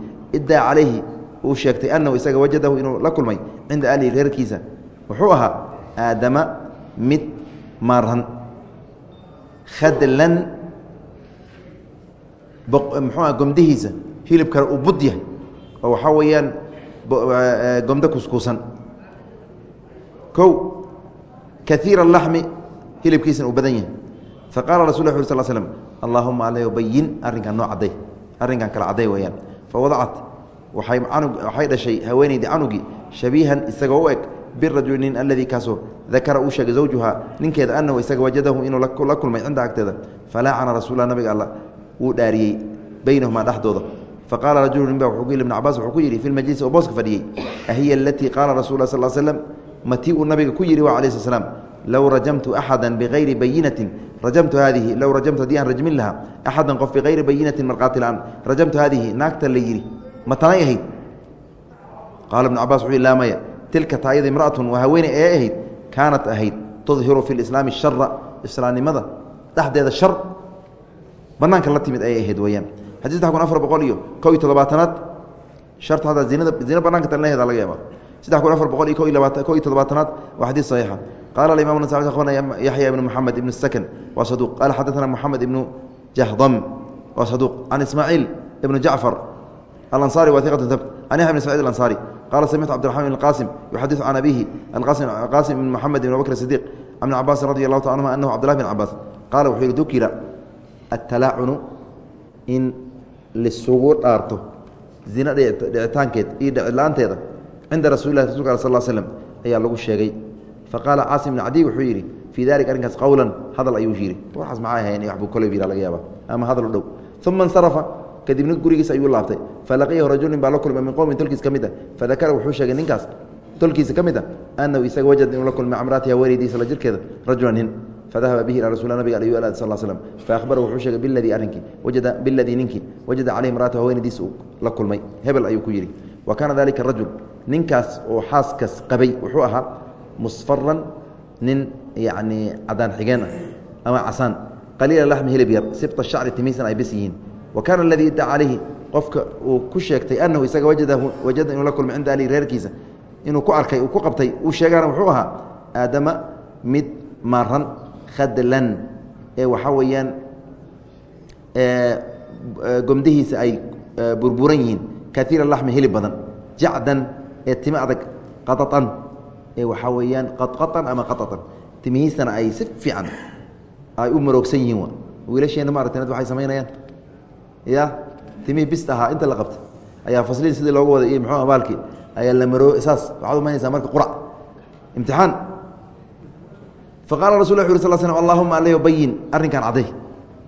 uu sheegtay annahu isaga wajadahu inuu la kulmay cinda ahlihi reerkiisa. Wuxuu ahaa aadama mid maaran khadlan muxuuah gomdihiisa hilib kale uu bud yahay. Oo waxaa weeyaan gomdo kuskuusan. Kow kaiira laxmi hilibkiisana uu badan yahay. Faqaala rasul ll sl slm allahuma ala bayin arrinkan noo cadday. Arrinkan kala cadday weyaan fawadacat waay waxay dhashay haweenaydii canugii shabiihan isagoo u eg birajuli nin aladii kaasoo dakara uu sheegay zawjuha ninkeeda anahu isaga wajadahu inuu la kulmay cinda agteeda falaacana rasuula nabiga alla wuu dhaariyey baynahumaa dhexdooda. Faqaala rajulu nin ba wuxuu ku yidhi ibn cabaas wuxuu ku yidhi fi lmajlisi oo booska fadhiyey. Ahiya alatii qaala rasul sal slm matii uu nabiga ku yidhi wa alayh sl slam low rajamtu axada bigayri bayinatin rajamtu haadihi low rajamtu haddii aan rajmin lahaa axadan qof bikayri bayinatin markhaati la'aan rajamtu haadihi naagta la yidhi ma tanay ahayd? Qaala ibnu cabas wuxuu laa maya tilka taayada imra'atun waa haweeney ee ahayd kaanat ahayd tudhiru fi lislaami shara islaamnimada dhexdeeda shar. Banaanka la timid ayay ahayd weyaan xadii saddex kun afar boqol iyo kow iyo toddobaatanaad sharta hadda zinada zina banaanka talnaheeda laga yaaba saddex kun afar boqol iyo ko iyo ko toddobaatanaad waa xadiis saxiixa. Qaala alimam nas abarna yaxya ibnu moxamed ibnu sakan waa saduuq. Qaala xadaثana moxamed ibnu jahdam waa saduuq. Can ismaaciil ibnu jacfar alanصari wa iqat habt can yaxya bn sacid alanصari qala samictu cabdiraxman ibn qasim yuxadiثu can abihi qasim ibn moxamed ibn bakr sidiq can ibn cabaasin radi allahu ta anhuma anahu cabdillah bin cabaas qaala wuxuu yihi dukira atalaacunu in lisugu dhaarto zina dhicitaankeed iyo dhicila-aanteeda cinda rasuli lah rasulka al sal slm ayaa lagu sheegay faqaala caasim ibn cadiy wuxuu yidhi fii dalika arrinkaas qowlan hadal ayuu yidhi waxaas maxaa ahayn waxbuu koley yidha laga yaaba ama hadal u dhow uma insarafa kadibna gurigiis ayuu laabtay. Falaqiyahu rajulin baa la kulmay min qowmin tolkiis ka mid a fadakara wuxuu sheegay ninkaas tolkiisa ka mid a annahu isaga wajad inuu la kulmay camraatiha haweenaydiisa la jirkeeda rajulan nin. Fadahaba bihi ilaa rasul nabiga alayh ala sal slm faahbarahu wuxuu sheegay biladii arrinkii wajada biladii ninkii wajada caleyhi imraatahu haweenaydiisa uu la kulmay. Hebel ayuu ku yidhi wa kaana dalika rajul? Ninkaas oo xaaskaas qabay wuxuu ahaa musfaran nin yacni cadaan xigeen ah ama casaan qaliila laxmi hilib yar sibta shacri timiisan ay bis yihiin wa kaana aladii idda calayhi qofka uu ku sheegtay annahu isaga wajada inuu la kulmay cinda ahlihi reerkiisa. Inuu ku arkay uu ku qabtay uu sheegaana wuxuu ahaa aadama mid maaran khadlan. Ee waxaa weeyaan gomdihiisa ay burburan yihiin. Kaiira laxmi hilib badan. Jacdan ee time adag qaaan ee waxaa weeyaan qaaan ama qaaan timihiisana ay si fiican ay u maroogsan yihiin wiilasheena maarata waxay samaynayaan ya timihii bist ahaa inta la qabta ayaa faslin sidii loogu waday iyo muxuu abaalkii ayaa la maroo saas waxaad umaynaysaa marka qurac imtixaan. Faqala rasul lla uri sl sl allahuma alh bayin arrinkan cadday.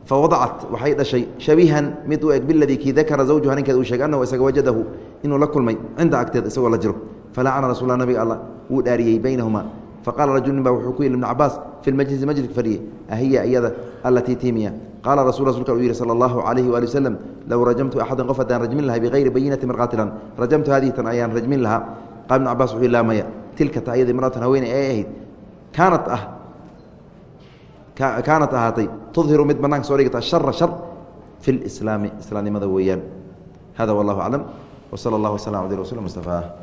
Fawadacat waxay dhashay shabiihan mid u eg biladii kii dakara zawjuha ninkeed uu sheegay anahu isaga wajadahu inuu la kulmay cinda agteed isagoo la jiro. Falacana rasul nabiga alla wuu dhaariyey baynahuma faqala rajul nin ba wuxuu ku yidhi ibn cabaas fi lmajlisi majliska fadhiyey ahiya iyada alatii tiimiya qaala rasul rasulka uu yihi sala allahu calayhi waali wasalam low rajamtu axadan qof haddaan rajmin lahay bigayri bayinati marqaatilan rajamtu hadihi tan ayaan rajmin lahaa qaala ibn cabas wuxuu laa maya tilka ta iyada imraatan haweeney ay ahayd kaanat ah kaanat ahaatay tudhiru mid banaanka soo dhigata shara shar fi lislaami islaamnimada weeyaan hada wallahu aclam wsala allah waslm abdi rasul mustafaah